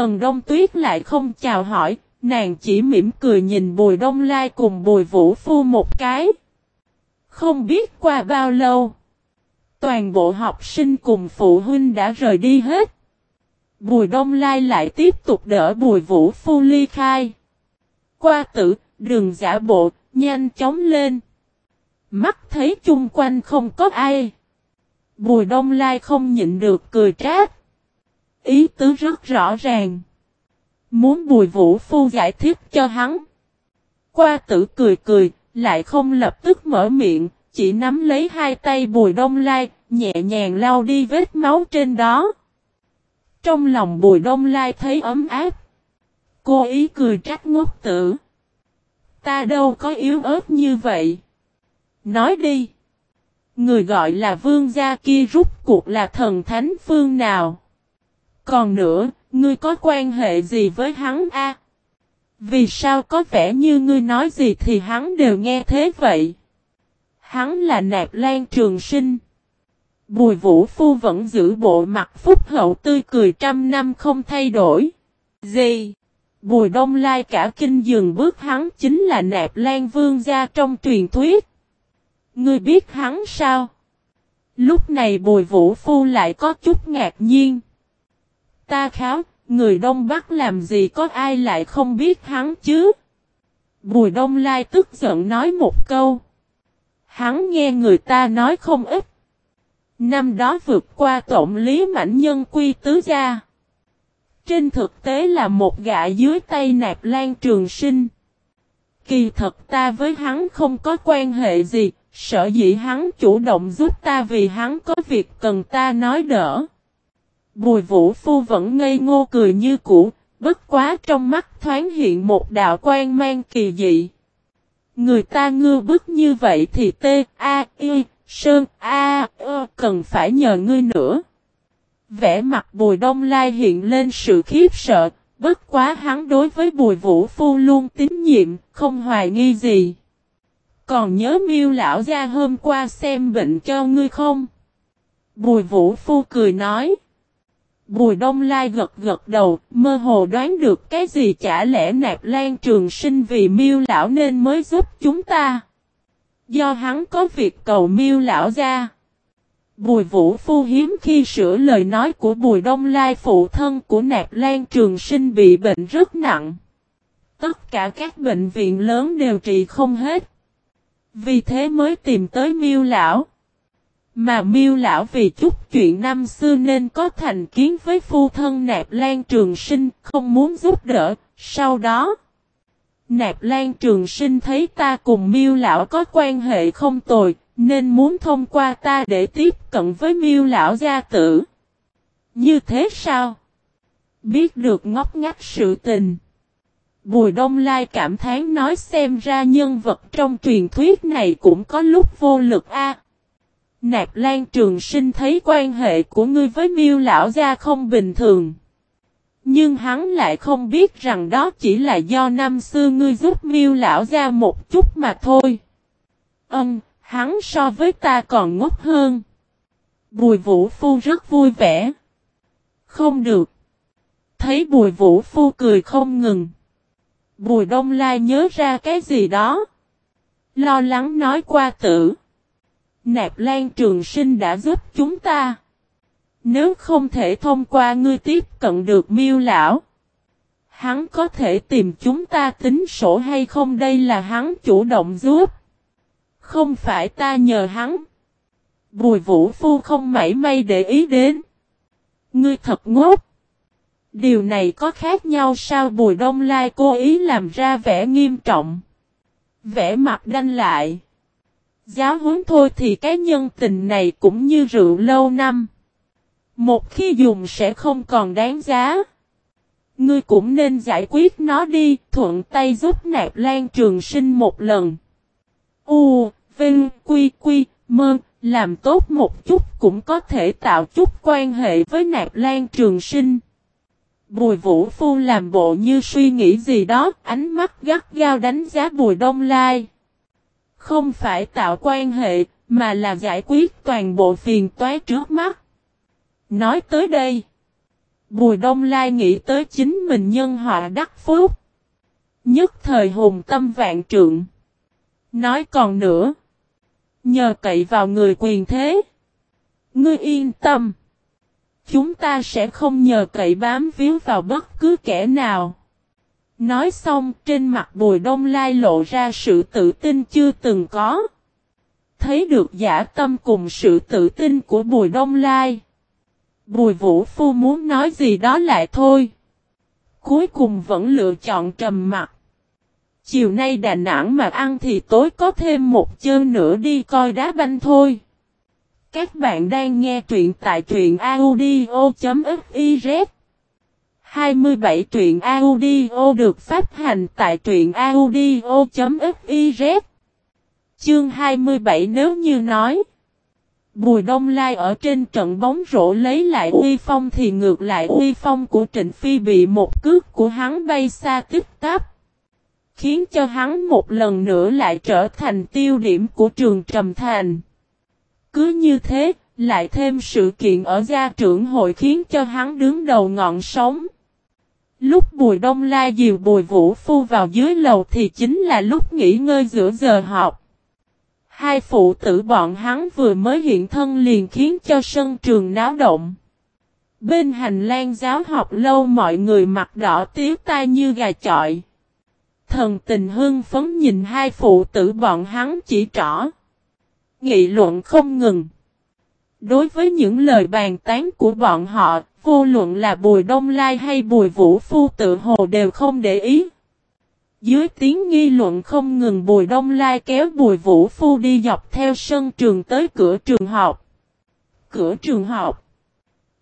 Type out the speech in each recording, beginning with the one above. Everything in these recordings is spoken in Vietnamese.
Tần Đông Tuyết lại không chào hỏi, nàng chỉ mỉm cười nhìn Bùi Đông Lai cùng Bùi Vũ Phu một cái. Không biết qua bao lâu, toàn bộ học sinh cùng phụ huynh đã rời đi hết. Bùi Đông Lai lại tiếp tục đỡ Bùi Vũ Phu ly khai. Qua tử, đường giả bộ, nhanh chóng lên. Mắt thấy chung quanh không có ai. Bùi Đông Lai không nhịn được cười trát. Ý tứ rất rõ ràng. Muốn Bùi Vũ Phu giải thích cho hắn. Qua tử cười cười, lại không lập tức mở miệng, chỉ nắm lấy hai tay Bùi Đông Lai, nhẹ nhàng lau đi vết máu trên đó. Trong lòng Bùi Đông Lai thấy ấm áp. Cô ý cười trách ngốc tử. Ta đâu có yếu ớt như vậy. Nói đi. Người gọi là vương gia kia rút cuộc là thần thánh phương nào. Còn nữa, ngươi có quan hệ gì với hắn a? Vì sao có vẻ như ngươi nói gì thì hắn đều nghe thế vậy? Hắn là nạp lan trường sinh. Bùi vũ phu vẫn giữ bộ mặt phúc hậu tươi cười trăm năm không thay đổi. Gì? Bùi đông lai cả kinh dừng bước hắn chính là nạp lan vương gia trong truyền thuyết. Ngươi biết hắn sao? Lúc này bùi vũ phu lại có chút ngạc nhiên. Ta kháo, người Đông Bắc làm gì có ai lại không biết hắn chứ? Bùi Đông Lai tức giận nói một câu. Hắn nghe người ta nói không ít. Năm đó vượt qua tổng lý mãnh nhân quy tứ gia. Trên thực tế là một gã dưới tay nạp lan trường sinh. Kỳ thật ta với hắn không có quan hệ gì, sợ dĩ hắn chủ động giúp ta vì hắn có việc cần ta nói đỡ. Bùi vũ phu vẫn ngây ngô cười như cũ, bất quá trong mắt thoáng hiện một đạo quan mang kỳ dị. Người ta ngư bức như vậy thì T, A, Y, Sơn, A, ơ cần phải nhờ ngươi nữa. Vẽ mặt bùi đông lai hiện lên sự khiếp sợ, bất quá hắn đối với bùi vũ phu luôn tín nhiệm, không hoài nghi gì. Còn nhớ miêu lão gia hôm qua xem bệnh cho ngươi không? Bùi vũ phu cười nói. Bùi Đông Lai gật gật đầu, mơ hồ đoán được cái gì chả lẽ nạp lan trường sinh vì miêu lão nên mới giúp chúng ta. Do hắn có việc cầu miêu lão ra. Bùi Vũ Phu hiếm khi sửa lời nói của Bùi Đông Lai phụ thân của nạp lan trường sinh bị bệnh rất nặng. Tất cả các bệnh viện lớn đều trị không hết. Vì thế mới tìm tới miêu lão. Mà miêu lão vì chút chuyện năm xưa nên có thành kiến với phu thân nạp lan trường sinh không muốn giúp đỡ, sau đó Nạp lan trường sinh thấy ta cùng miêu lão có quan hệ không tồi, nên muốn thông qua ta để tiếp cận với miêu lão gia tử. Như thế sao? Biết được ngóc ngách sự tình. Bùi Đông Lai cảm thán nói xem ra nhân vật trong truyền thuyết này cũng có lúc vô lực a. Nạp Lan Trường Sinh thấy quan hệ của ngươi với Miêu lão gia không bình thường. Nhưng hắn lại không biết rằng đó chỉ là do năm xưa ngươi giúp Miêu lão gia một chút mà thôi. Ân, hắn so với ta còn ngốc hơn. Bùi Vũ Phu rất vui vẻ. Không được. Thấy Bùi Vũ Phu cười không ngừng. Bùi Đông Lai nhớ ra cái gì đó. Lo lắng nói qua tử. Nạp Lan Trường Sinh đã giúp chúng ta. Nếu không thể thông qua ngươi tiếp cận được miêu lão. Hắn có thể tìm chúng ta tính sổ hay không đây là hắn chủ động giúp. Không phải ta nhờ hắn. Bùi vũ phu không mảy may để ý đến. Ngươi thật ngốc. Điều này có khác nhau sao Bùi Đông Lai cố ý làm ra vẻ nghiêm trọng. Vẻ mặt đanh lại. Giáo huấn thôi thì cái nhân tình này cũng như rượu lâu năm. Một khi dùng sẽ không còn đáng giá. Ngươi cũng nên giải quyết nó đi, thuận tay giúp nạp lan trường sinh một lần. U, Vinh, Quy, Quy, Mơ, làm tốt một chút cũng có thể tạo chút quan hệ với nạp lan trường sinh. Bùi Vũ Phu làm bộ như suy nghĩ gì đó, ánh mắt gắt gao đánh giá Bùi Đông Lai. Không phải tạo quan hệ, mà là giải quyết toàn bộ phiền toái trước mắt. Nói tới đây. Bùi Đông Lai nghĩ tới chính mình nhân họa đắc phúc. Nhất thời hùng tâm vạn trượng. Nói còn nữa. Nhờ cậy vào người quyền thế. Ngươi yên tâm. Chúng ta sẽ không nhờ cậy bám víu vào bất cứ kẻ nào. Nói xong, trên mặt bùi đông lai lộ ra sự tự tin chưa từng có. Thấy được giả tâm cùng sự tự tin của bùi đông lai. Bùi vũ phu muốn nói gì đó lại thôi. Cuối cùng vẫn lựa chọn trầm mặt. Chiều nay Đà Nẵng mà ăn thì tối có thêm một chơi nữa đi coi đá banh thôi. Các bạn đang nghe truyện tại truyện audio.fif 27 truyện audio được phát hành tại truyện audio.fiz Chương 27 nếu như nói Bùi Đông Lai ở trên trận bóng rổ lấy lại uy phong thì ngược lại uy phong của Trịnh Phi bị một cước của hắn bay xa tích tắp. Khiến cho hắn một lần nữa lại trở thành tiêu điểm của trường Trầm Thành. Cứ như thế, lại thêm sự kiện ở gia trưởng hội khiến cho hắn đứng đầu ngọn sóng. Lúc Bùi Đông La dìu Bùi Vũ Phu vào dưới lầu thì chính là lúc nghỉ ngơi giữa giờ học. Hai phụ tử bọn hắn vừa mới hiện thân liền khiến cho sân trường náo động. Bên hành lang giáo học lâu mọi người mặt đỏ tiếu tai như gà chọi. Thần tình hưng phấn nhìn hai phụ tử bọn hắn chỉ trỏ. Nghị luận không ngừng. Đối với những lời bàn tán của bọn họ, vô luận là Bùi Đông Lai hay Bùi Vũ Phu tự hồ đều không để ý. Dưới tiếng nghi luận không ngừng Bùi Đông Lai kéo Bùi Vũ Phu đi dọc theo sân trường tới cửa trường học. Cửa trường học.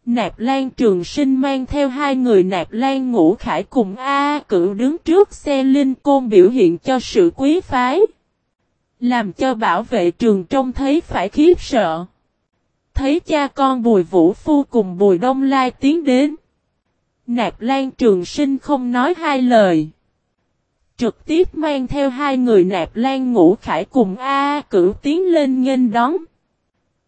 Nạp Lan Trường Sinh mang theo hai người Nạp Lan Ngũ Khải cùng A cử đứng trước xe Linh Côn biểu hiện cho sự quý phái. Làm cho bảo vệ trường trông thấy phải khiếp sợ. Thấy cha con Bùi Vũ Phu cùng Bùi Đông Lai tiến đến. Nạp Lan Trường Sinh không nói hai lời. Trực tiếp mang theo hai người Nạp Lan Ngũ Khải cùng A cử tiến lên nghênh đón.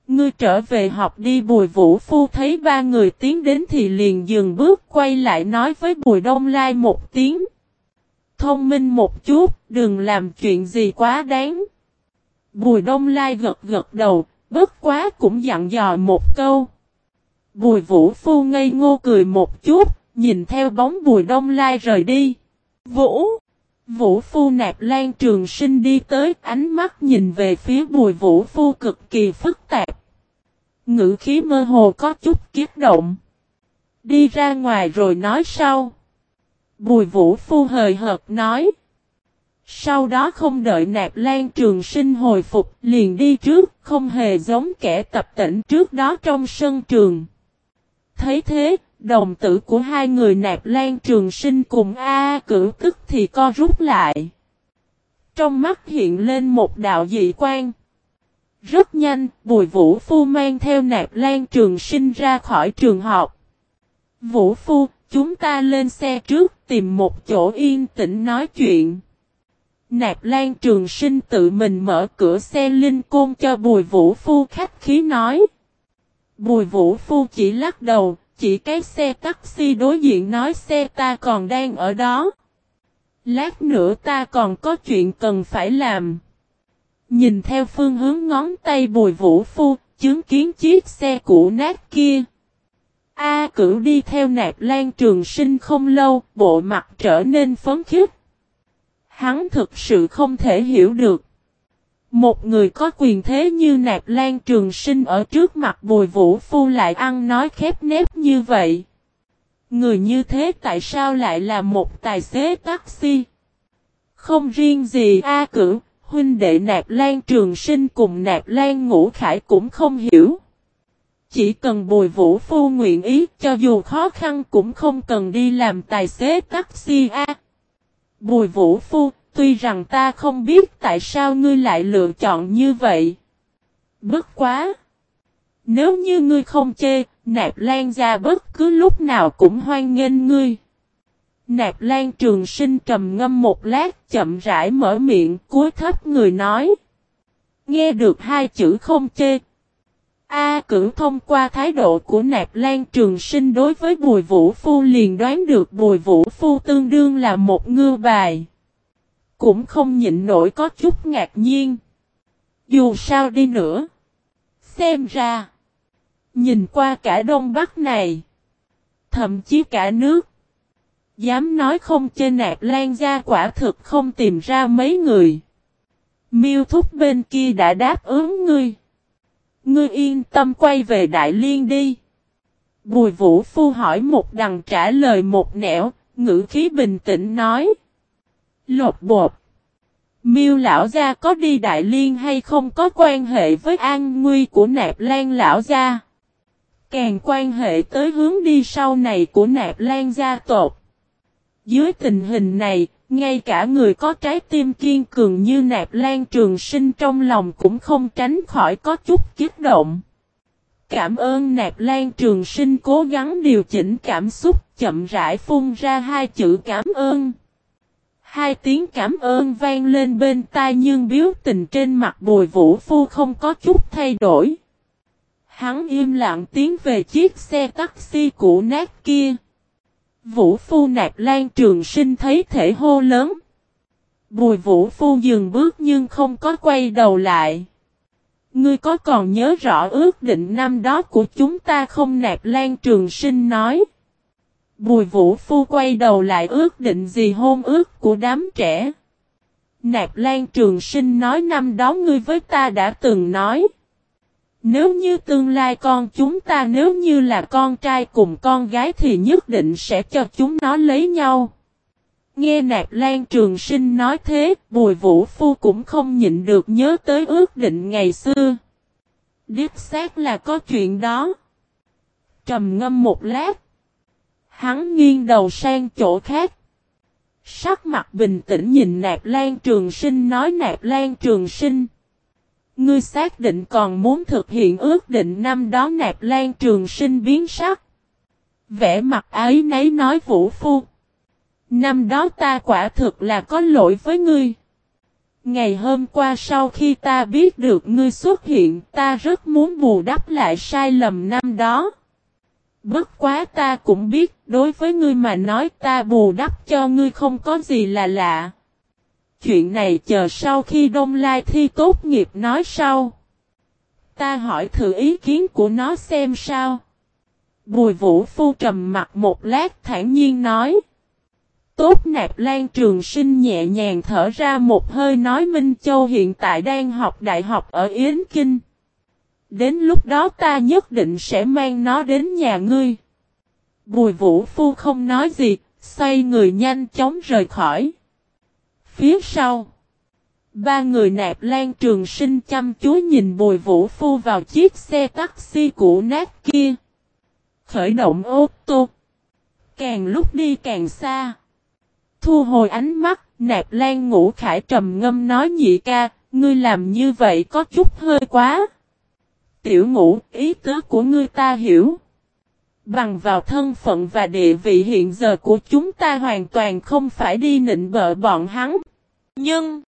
Ngươi trở về học đi Bùi Vũ Phu thấy ba người tiến đến thì liền dừng bước quay lại nói với Bùi Đông Lai một tiếng. Thông minh một chút, đừng làm chuyện gì quá đáng. Bùi Đông Lai gật gật đầu, bất quá cũng dặn dò một câu. Bùi Vũ Phu ngây ngô cười một chút, nhìn theo bóng Bùi Đông Lai rời đi. Vũ! Vũ Phu nạp lan trường sinh đi tới, ánh mắt nhìn về phía Bùi Vũ Phu cực kỳ phức tạp. Ngữ khí mơ hồ có chút kiếp động. Đi ra ngoài rồi nói sau. Bùi Vũ Phu hời hợt nói. Sau đó không đợi nạp lan trường sinh hồi phục liền đi trước, không hề giống kẻ tập tỉnh trước đó trong sân trường. Thấy thế, đồng tử của hai người nạp lan trường sinh cùng A, cử tức thì co rút lại. Trong mắt hiện lên một đạo dị quan. Rất nhanh, Bùi Vũ Phu mang theo nạp lan trường sinh ra khỏi trường học. Vũ Phu, chúng ta lên xe trước tìm một chỗ yên tĩnh nói chuyện. Nạp Lan Trường Sinh tự mình mở cửa xe Linh Côn cho Bùi Vũ Phu khách khí nói. Bùi Vũ Phu chỉ lắc đầu, chỉ cái xe taxi đối diện nói xe ta còn đang ở đó. Lát nữa ta còn có chuyện cần phải làm. Nhìn theo phương hướng ngón tay Bùi Vũ Phu, chứng kiến chiếc xe cũ nát kia. A cử đi theo nạp lan trường sinh không lâu, bộ mặt trở nên phấn khích. Hắn thực sự không thể hiểu được. Một người có quyền thế như nạp lan trường sinh ở trước mặt bùi vũ phu lại ăn nói khép nép như vậy. Người như thế tại sao lại là một tài xế taxi? Không riêng gì A cử, huynh đệ nạp lan trường sinh cùng nạp lan ngũ khải cũng không hiểu. Chỉ cần bùi vũ phu nguyện ý cho dù khó khăn cũng không cần đi làm tài xế taxi A. Bùi Vũ Phu, tuy rằng ta không biết tại sao ngươi lại lựa chọn như vậy. Bất quá! Nếu như ngươi không chê, nạp lan ra bất cứ lúc nào cũng hoan nghênh ngươi. Nạp lan trường sinh trầm ngâm một lát chậm rãi mở miệng cúi thấp người nói. Nghe được hai chữ không chê. A cử thông qua thái độ của nạp lan trường sinh đối với bùi vũ phu liền đoán được bùi vũ phu tương đương là một ngư bài. Cũng không nhịn nổi có chút ngạc nhiên. Dù sao đi nữa. Xem ra. Nhìn qua cả đông bắc này. Thậm chí cả nước. Dám nói không trên nạp lan ra quả thực không tìm ra mấy người. Miêu thúc bên kia đã đáp ứng ngươi. Ngươi yên tâm quay về Đại Liên đi. Bùi Vũ Phu hỏi một đằng trả lời một nẻo, ngữ khí bình tĩnh nói. Lột bột. Miêu lão gia có đi Đại Liên hay không có quan hệ với an nguy của nạp lan lão gia. Càng quan hệ tới hướng đi sau này của nạp lan gia tộc. Dưới tình hình này, ngay cả người có trái tim kiên cường như nạp lan trường sinh trong lòng cũng không tránh khỏi có chút kiếp động. Cảm ơn nạp lan trường sinh cố gắng điều chỉnh cảm xúc, chậm rãi phun ra hai chữ cảm ơn. Hai tiếng cảm ơn vang lên bên tai nhưng biếu tình trên mặt bùi vũ phu không có chút thay đổi. Hắn im lặng tiến về chiếc xe taxi cũ nát kia. Vũ phu nạp lan trường sinh thấy thể hô lớn. Bùi vũ phu dừng bước nhưng không có quay đầu lại. Ngươi có còn nhớ rõ ước định năm đó của chúng ta không nạp lan trường sinh nói. Bùi vũ phu quay đầu lại ước định gì hôn ước của đám trẻ. Nạp lan trường sinh nói năm đó ngươi với ta đã từng nói. Nếu như tương lai con chúng ta nếu như là con trai cùng con gái thì nhất định sẽ cho chúng nó lấy nhau. Nghe Nạp Lan Trường Sinh nói thế, Bùi Vũ Phu cũng không nhịn được nhớ tới ước định ngày xưa. Điếp xác là có chuyện đó. Trầm ngâm một lát. Hắn nghiêng đầu sang chỗ khác. Sắc mặt bình tĩnh nhìn Nạp Lan Trường Sinh nói Nạp Lan Trường Sinh. Ngươi xác định còn muốn thực hiện ước định năm đó nạp lan trường sinh biến sắc. Vẽ mặt ấy nấy nói vũ phu. Năm đó ta quả thực là có lỗi với ngươi. Ngày hôm qua sau khi ta biết được ngươi xuất hiện, ta rất muốn bù đắp lại sai lầm năm đó. Bất quá ta cũng biết, đối với ngươi mà nói, ta bù đắp cho ngươi không có gì là lạ. Chuyện này chờ sau khi Đông Lai thi tốt nghiệp nói sau. Ta hỏi thử ý kiến của nó xem sao. Bùi vũ phu trầm mặt một lát thản nhiên nói. Tốt nạp lan trường sinh nhẹ nhàng thở ra một hơi nói Minh Châu hiện tại đang học đại học ở Yến Kinh. Đến lúc đó ta nhất định sẽ mang nó đến nhà ngươi. Bùi vũ phu không nói gì, xoay người nhanh chóng rời khỏi. Phía sau, ba người nạp lan trường sinh chăm chú nhìn bùi vũ phu vào chiếc xe taxi cũ nát kia. Khởi động ô tô. Càng lúc đi càng xa. Thu hồi ánh mắt, nạp lan ngủ khải trầm ngâm nói nhị ca, ngươi làm như vậy có chút hơi quá. Tiểu ngũ, ý tứ của ngươi ta hiểu. Bằng vào thân phận và địa vị hiện giờ của chúng ta hoàn toàn không phải đi nịnh bợ bọn hắn. Nhưng,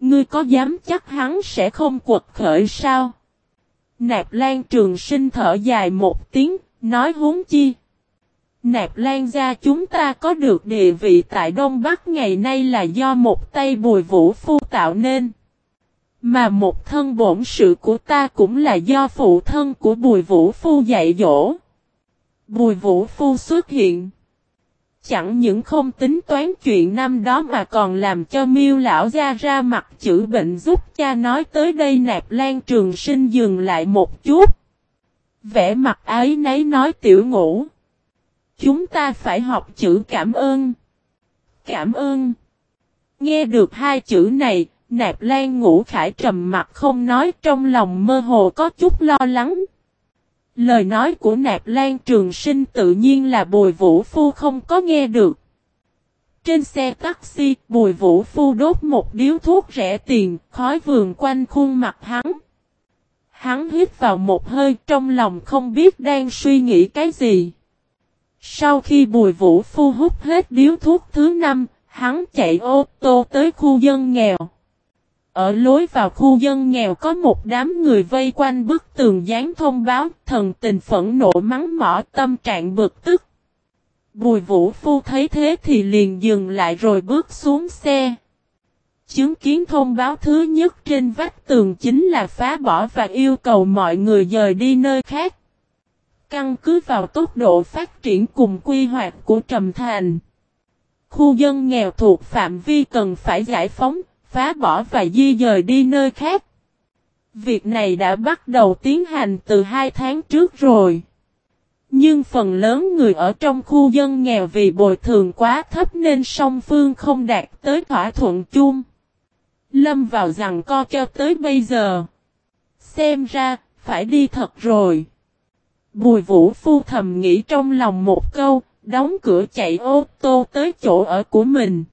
ngươi có dám chắc hắn sẽ không quật khởi sao? Nạp Lan Trường Sinh thở dài một tiếng, nói huống chi. Nạp Lan gia chúng ta có được địa vị tại Đông Bắc ngày nay là do một tay bùi vũ phu tạo nên. Mà một thân bổn sự của ta cũng là do phụ thân của bùi vũ phu dạy dỗ. Bùi vũ phu xuất hiện chẳng những không tính toán chuyện năm đó mà còn làm cho miêu lão gia ra mặt chữ bệnh giúp cha nói tới đây nạp lan trường sinh dừng lại một chút. Vẽ mặt ấy nấy nói tiểu ngủ. Chúng ta phải học chữ cảm ơn. Cảm ơn. Nghe được hai chữ này, nạp lan ngủ khải trầm mặt không nói trong lòng mơ hồ có chút lo lắng. Lời nói của nạp lan trường sinh tự nhiên là bùi vũ phu không có nghe được. Trên xe taxi, bùi vũ phu đốt một điếu thuốc rẻ tiền, khói vườn quanh khuôn mặt hắn. Hắn hít vào một hơi trong lòng không biết đang suy nghĩ cái gì. Sau khi bùi vũ phu hút hết điếu thuốc thứ năm, hắn chạy ô tô tới khu dân nghèo ở lối vào khu dân nghèo có một đám người vây quanh bức tường dán thông báo, thần tình phẫn nộ mắng mỏ tâm trạng bực tức. Bùi vũ phu thấy thế thì liền dừng lại rồi bước xuống xe. Chứng kiến thông báo thứ nhất trên vách tường chính là phá bỏ và yêu cầu mọi người dời đi nơi khác. Căn cứ vào tốc độ phát triển cùng quy hoạch của Trầm Thành. Khu dân nghèo thuộc phạm vi cần phải giải phóng, phá bỏ và di dời đi nơi khác. Việc này đã bắt đầu tiến hành từ hai tháng trước rồi. Nhưng phần lớn người ở trong khu dân nghèo vì bồi thường quá thấp nên song phương không đạt tới thỏa thuận chung. Lâm vào rằng co cho tới bây giờ. Xem ra, phải đi thật rồi. Bùi vũ phu thầm nghĩ trong lòng một câu, đóng cửa chạy ô tô tới chỗ ở của mình.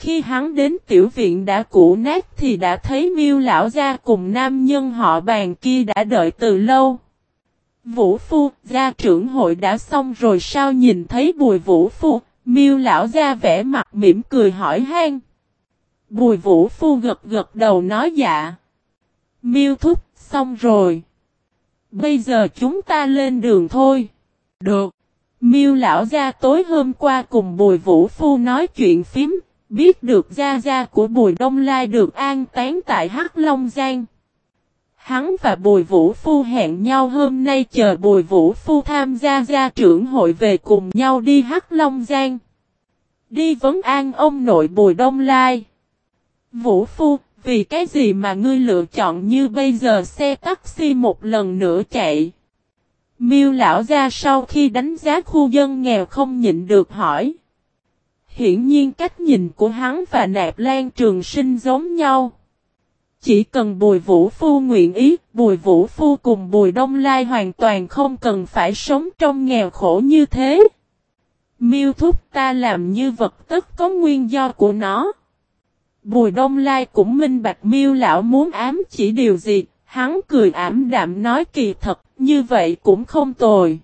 Khi hắn đến tiểu viện đã cũ nát thì đã thấy miêu lão gia cùng nam nhân họ bàn kia đã đợi từ lâu. Vũ phu, gia trưởng hội đã xong rồi sao nhìn thấy bùi vũ phu, miêu lão gia vẻ mặt mỉm cười hỏi han. Bùi vũ phu gật gật đầu nói dạ. Miêu thúc, xong rồi. Bây giờ chúng ta lên đường thôi. Được. Miêu lão gia tối hôm qua cùng Bùi Vũ Phu nói chuyện phím, biết được gia gia của Bùi Đông Lai được an táng tại Hắc Long Giang. Hắn và Bùi Vũ Phu hẹn nhau hôm nay chờ Bùi Vũ Phu tham gia gia trưởng hội về cùng nhau đi Hắc Long Giang. Đi vấn an ông nội Bùi Đông Lai. Vũ Phu, vì cái gì mà ngươi lựa chọn như bây giờ xe taxi một lần nữa chạy? Miêu lão ra sau khi đánh giá khu dân nghèo không nhịn được hỏi. Hiển nhiên cách nhìn của hắn và nạp lan trường sinh giống nhau. Chỉ cần bùi vũ phu nguyện ý, bùi vũ phu cùng bùi đông lai hoàn toàn không cần phải sống trong nghèo khổ như thế. Miêu thúc ta làm như vật tất có nguyên do của nó. Bùi đông lai cũng minh bạch miêu lão muốn ám chỉ điều gì, hắn cười ảm đạm nói kỳ thật, như vậy cũng không tồi.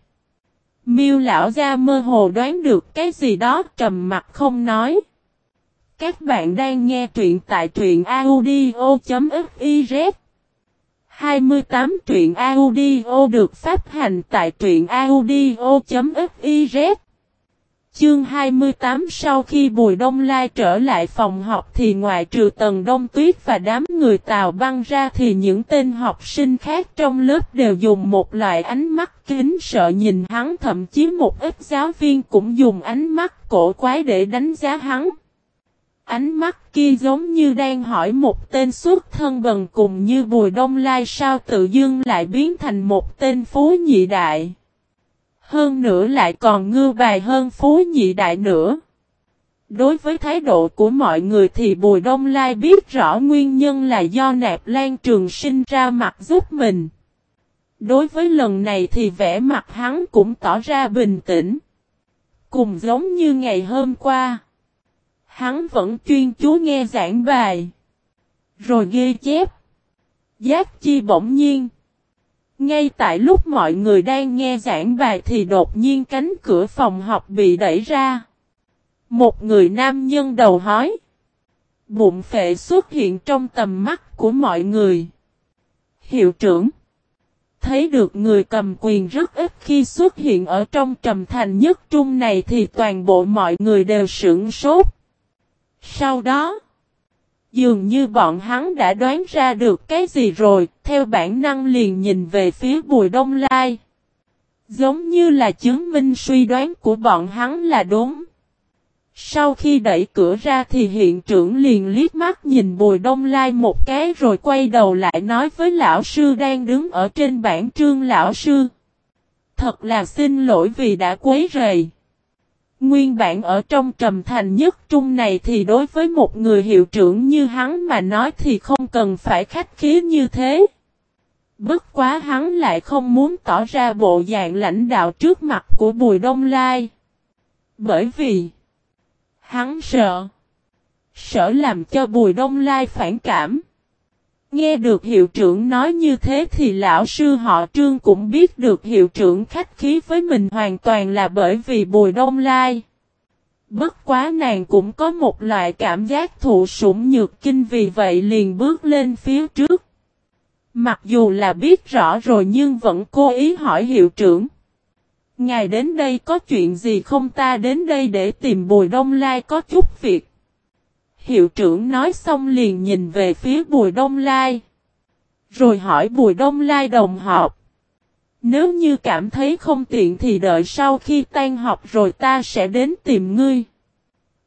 Miêu lão ra mơ hồ đoán được cái gì đó trầm mặt không nói. Các bạn đang nghe truyện tại truyện audio.fiz 28 truyện audio được phát hành tại truyện audio.fiz Chương 28 Sau khi Bùi Đông Lai trở lại phòng học thì ngoài trừ Tần Đông Tuyết và đám người Tàu băng ra thì những tên học sinh khác trong lớp đều dùng một loại ánh mắt kính sợ nhìn hắn, thậm chí một ít giáo viên cũng dùng ánh mắt cổ quái để đánh giá hắn. Ánh mắt kia giống như đang hỏi một tên xuất thân bần cùng như Bùi Đông Lai sao tự dưng lại biến thành một tên phú nhị đại. Hơn nữa lại còn ngư bài hơn phú nhị đại nữa. Đối với thái độ của mọi người thì Bùi Đông Lai biết rõ nguyên nhân là do nạp lan trường sinh ra mặt giúp mình. Đối với lần này thì vẻ mặt hắn cũng tỏ ra bình tĩnh. Cùng giống như ngày hôm qua. Hắn vẫn chuyên chú nghe giảng bài. Rồi ghi chép. Giác chi bỗng nhiên. Ngay tại lúc mọi người đang nghe giảng bài thì đột nhiên cánh cửa phòng học bị đẩy ra. Một người nam nhân đầu hói. Bụng phệ xuất hiện trong tầm mắt của mọi người. Hiệu trưởng. Thấy được người cầm quyền rất ít khi xuất hiện ở trong trầm thành nhất trung này thì toàn bộ mọi người đều sửng sốt. Sau đó. Dường như bọn hắn đã đoán ra được cái gì rồi, theo bản năng liền nhìn về phía Bùi Đông Lai. Giống như là chứng minh suy đoán của bọn hắn là đúng. Sau khi đẩy cửa ra thì hiện trưởng liền liếc mắt nhìn Bùi Đông Lai một cái rồi quay đầu lại nói với lão sư đang đứng ở trên bảng trương lão sư. Thật là xin lỗi vì đã quấy rầy. Nguyên bản ở trong trầm thành nhất trung này thì đối với một người hiệu trưởng như hắn mà nói thì không cần phải khách khí như thế. Bất quá hắn lại không muốn tỏ ra bộ dạng lãnh đạo trước mặt của Bùi Đông Lai. Bởi vì, hắn sợ. Sợ làm cho Bùi Đông Lai phản cảm. Nghe được hiệu trưởng nói như thế thì lão sư họ trương cũng biết được hiệu trưởng khách khí với mình hoàn toàn là bởi vì Bùi Đông Lai. Bất quá nàng cũng có một loại cảm giác thụ sủng nhược kinh vì vậy liền bước lên phía trước. Mặc dù là biết rõ rồi nhưng vẫn cố ý hỏi hiệu trưởng. Ngài đến đây có chuyện gì không ta đến đây để tìm Bùi Đông Lai có chút việc. Hiệu trưởng nói xong liền nhìn về phía Bùi Đông Lai. Rồi hỏi Bùi Đông Lai đồng học. Nếu như cảm thấy không tiện thì đợi sau khi tan học rồi ta sẽ đến tìm ngươi.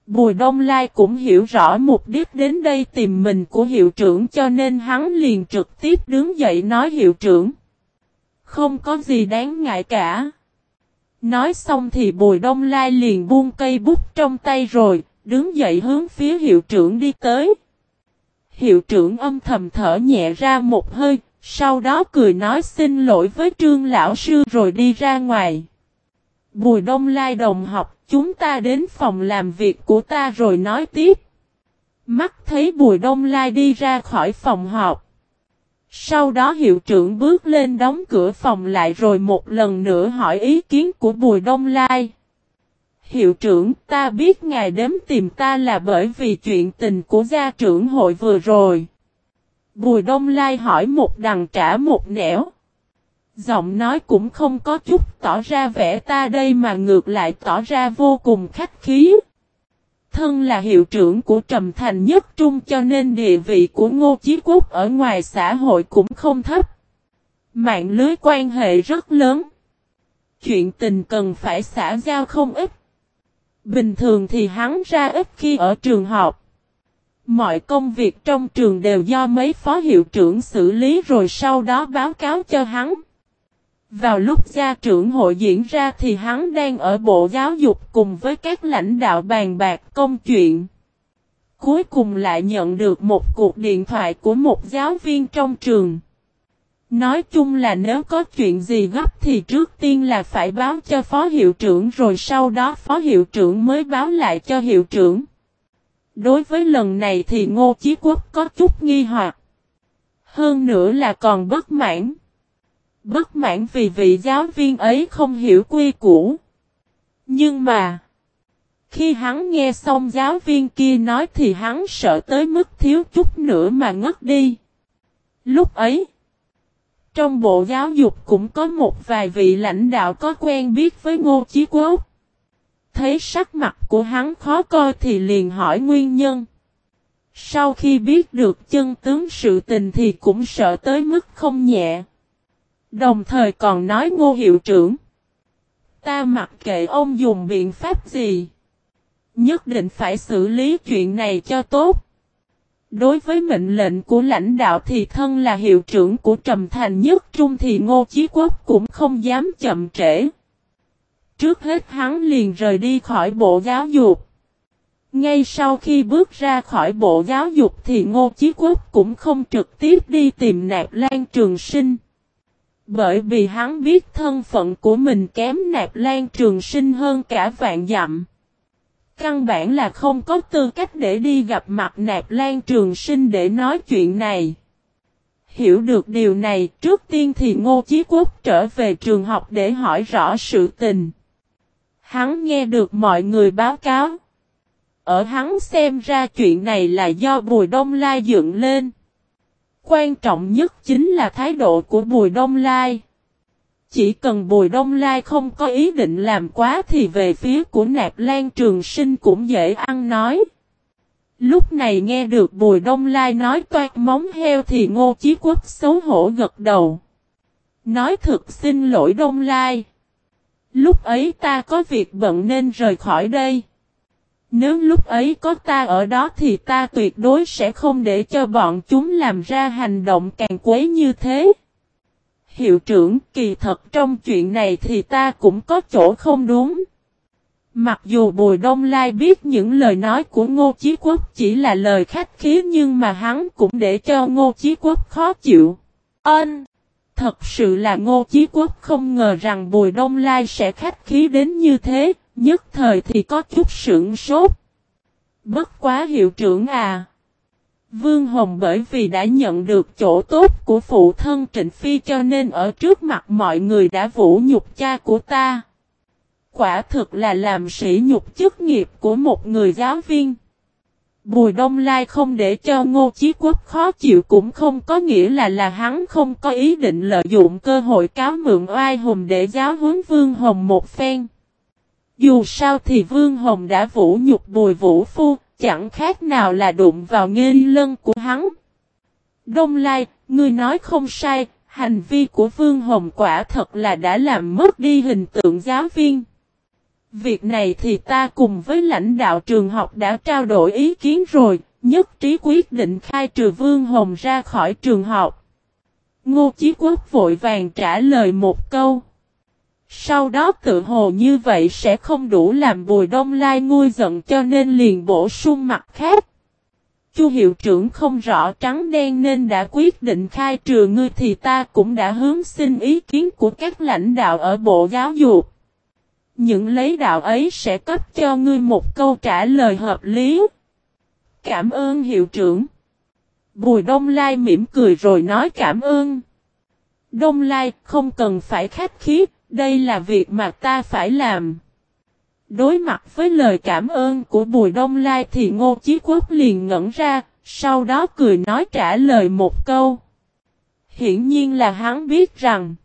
Bùi Đông Lai cũng hiểu rõ mục đích đến đây tìm mình của hiệu trưởng cho nên hắn liền trực tiếp đứng dậy nói hiệu trưởng. Không có gì đáng ngại cả. Nói xong thì Bùi Đông Lai liền buông cây bút trong tay rồi, đứng dậy hướng phía hiệu trưởng đi tới. Hiệu trưởng âm thầm thở nhẹ ra một hơi, sau đó cười nói xin lỗi với trương lão sư rồi đi ra ngoài. Bùi Đông Lai đồng học, chúng ta đến phòng làm việc của ta rồi nói tiếp. Mắt thấy Bùi Đông Lai đi ra khỏi phòng họp. Sau đó hiệu trưởng bước lên đóng cửa phòng lại rồi một lần nữa hỏi ý kiến của Bùi Đông Lai. Hiệu trưởng, ta biết ngài đếm tìm ta là bởi vì chuyện tình của gia trưởng hội vừa rồi. Bùi Đông Lai hỏi một đằng trả một nẻo. Giọng nói cũng không có chút tỏ ra vẻ ta đây mà ngược lại tỏ ra vô cùng khách khí. Thân là hiệu trưởng của Trầm Thành Nhất Trung cho nên địa vị của Ngô Chí Quốc ở ngoài xã hội cũng không thấp. Mạng lưới quan hệ rất lớn. Chuyện tình cần phải xã giao không ít. Bình thường thì hắn ra ít khi ở trường học. Mọi công việc trong trường đều do mấy phó hiệu trưởng xử lý rồi sau đó báo cáo cho hắn. Vào lúc gia trưởng hội diễn ra thì hắn đang ở bộ giáo dục cùng với các lãnh đạo bàn bạc công chuyện. Cuối cùng lại nhận được một cuộc điện thoại của một giáo viên trong trường. Nói chung là nếu có chuyện gì gấp thì trước tiên là phải báo cho phó hiệu trưởng rồi sau đó phó hiệu trưởng mới báo lại cho hiệu trưởng. Đối với lần này thì Ngô Chí Quốc có chút nghi hoặc. Hơn nữa là còn bất mãn. Bất mãn vì vị giáo viên ấy không hiểu quy củ. Nhưng mà, khi hắn nghe xong giáo viên kia nói thì hắn sợ tới mức thiếu chút nữa mà ngất đi. Lúc ấy, trong bộ giáo dục cũng có một vài vị lãnh đạo có quen biết với Ngô Chí Quốc. Thấy sắc mặt của hắn khó coi thì liền hỏi nguyên nhân. Sau khi biết được chân tướng sự tình thì cũng sợ tới mức không nhẹ. Đồng thời còn nói ngô hiệu trưởng. Ta mặc kệ ông dùng biện pháp gì. Nhất định phải xử lý chuyện này cho tốt. Đối với mệnh lệnh của lãnh đạo thì thân là hiệu trưởng của Trầm Thành Nhất Trung thì Ngô Chí Quốc cũng không dám chậm trễ. Trước hết hắn liền rời đi khỏi bộ giáo dục. Ngay sau khi bước ra khỏi bộ giáo dục thì Ngô Chí Quốc cũng không trực tiếp đi tìm Nạp Lan Trường Sinh. Bởi vì hắn biết thân phận của mình kém Nạp Lan Trường Sinh hơn cả vạn dặm. Căn bản là không có tư cách để đi gặp mặt Nạp Lan Trường Sinh để nói chuyện này. Hiểu được điều này, trước tiên thì Ngô Chí Quốc trở về trường học để hỏi rõ sự tình. Hắn nghe được mọi người báo cáo. Ở hắn xem ra chuyện này là do Bùi Đông Lai dựng lên. Quan trọng nhất chính là thái độ của Bùi Đông Lai. Chỉ cần Bùi Đông Lai không có ý định làm quá thì về phía của Nạp Lan Trường Sinh cũng dễ ăn nói. Lúc này nghe được Bùi Đông Lai nói toát móng heo thì Ngô Chí Quốc xấu hổ gật đầu. Nói thực xin lỗi Đông Lai. Lúc ấy ta có việc bận nên rời khỏi đây. Nếu lúc ấy có ta ở đó thì ta tuyệt đối sẽ không để cho bọn chúng làm ra hành động càng quấy như thế. Hiệu trưởng kỳ thật trong chuyện này thì ta cũng có chỗ không đúng. Mặc dù Bùi Đông Lai biết những lời nói của Ngô Chí Quốc chỉ là lời khách khí nhưng mà hắn cũng để cho Ngô Chí Quốc khó chịu. Ân! Thật sự là Ngô Chí Quốc không ngờ rằng Bùi Đông Lai sẽ khách khí đến như thế, nhất thời thì có chút sững sốt. Bất quá hiệu trưởng à! Vương Hồng bởi vì đã nhận được chỗ tốt của phụ thân Trịnh Phi cho nên ở trước mặt mọi người đã vũ nhục cha của ta. Quả thực là làm sỉ nhục chức nghiệp của một người giáo viên. Bùi Đông Lai không để cho Ngô Chí Quốc khó chịu cũng không có nghĩa là là hắn không có ý định lợi dụng cơ hội cáo mượn oai hùng để giáo huấn Vương Hồng một phen. Dù sao thì Vương Hồng đã vũ nhục Bùi Vũ Phu, chẳng khác nào là đụng vào nghê lân của hắn. Đông Lai, ngươi nói không sai, hành vi của Vương Hồng quả thật là đã làm mất đi hình tượng giáo viên. Việc này thì ta cùng với lãnh đạo trường học đã trao đổi ý kiến rồi, nhất trí quyết định khai trừ Vương Hồng ra khỏi trường học. Ngô Chí Quốc vội vàng trả lời một câu. Sau đó tự hồ như vậy sẽ không đủ làm Bùi Đông Lai nguôi giận cho nên liền bổ sung mặt khác. Chu hiệu trưởng không rõ trắng đen nên đã quyết định khai trừ ngươi thì ta cũng đã hướng xin ý kiến của các lãnh đạo ở Bộ Giáo dục. Những lấy đạo ấy sẽ cấp cho ngươi một câu trả lời hợp lý. Cảm ơn hiệu trưởng. Bùi Đông Lai mỉm cười rồi nói cảm ơn. Đông Lai không cần phải khách khí, đây là việc mà ta phải làm. Đối mặt với lời cảm ơn của Bùi Đông Lai thì Ngô Chí Quốc liền ngẩn ra, sau đó cười nói trả lời một câu. Hiển nhiên là hắn biết rằng,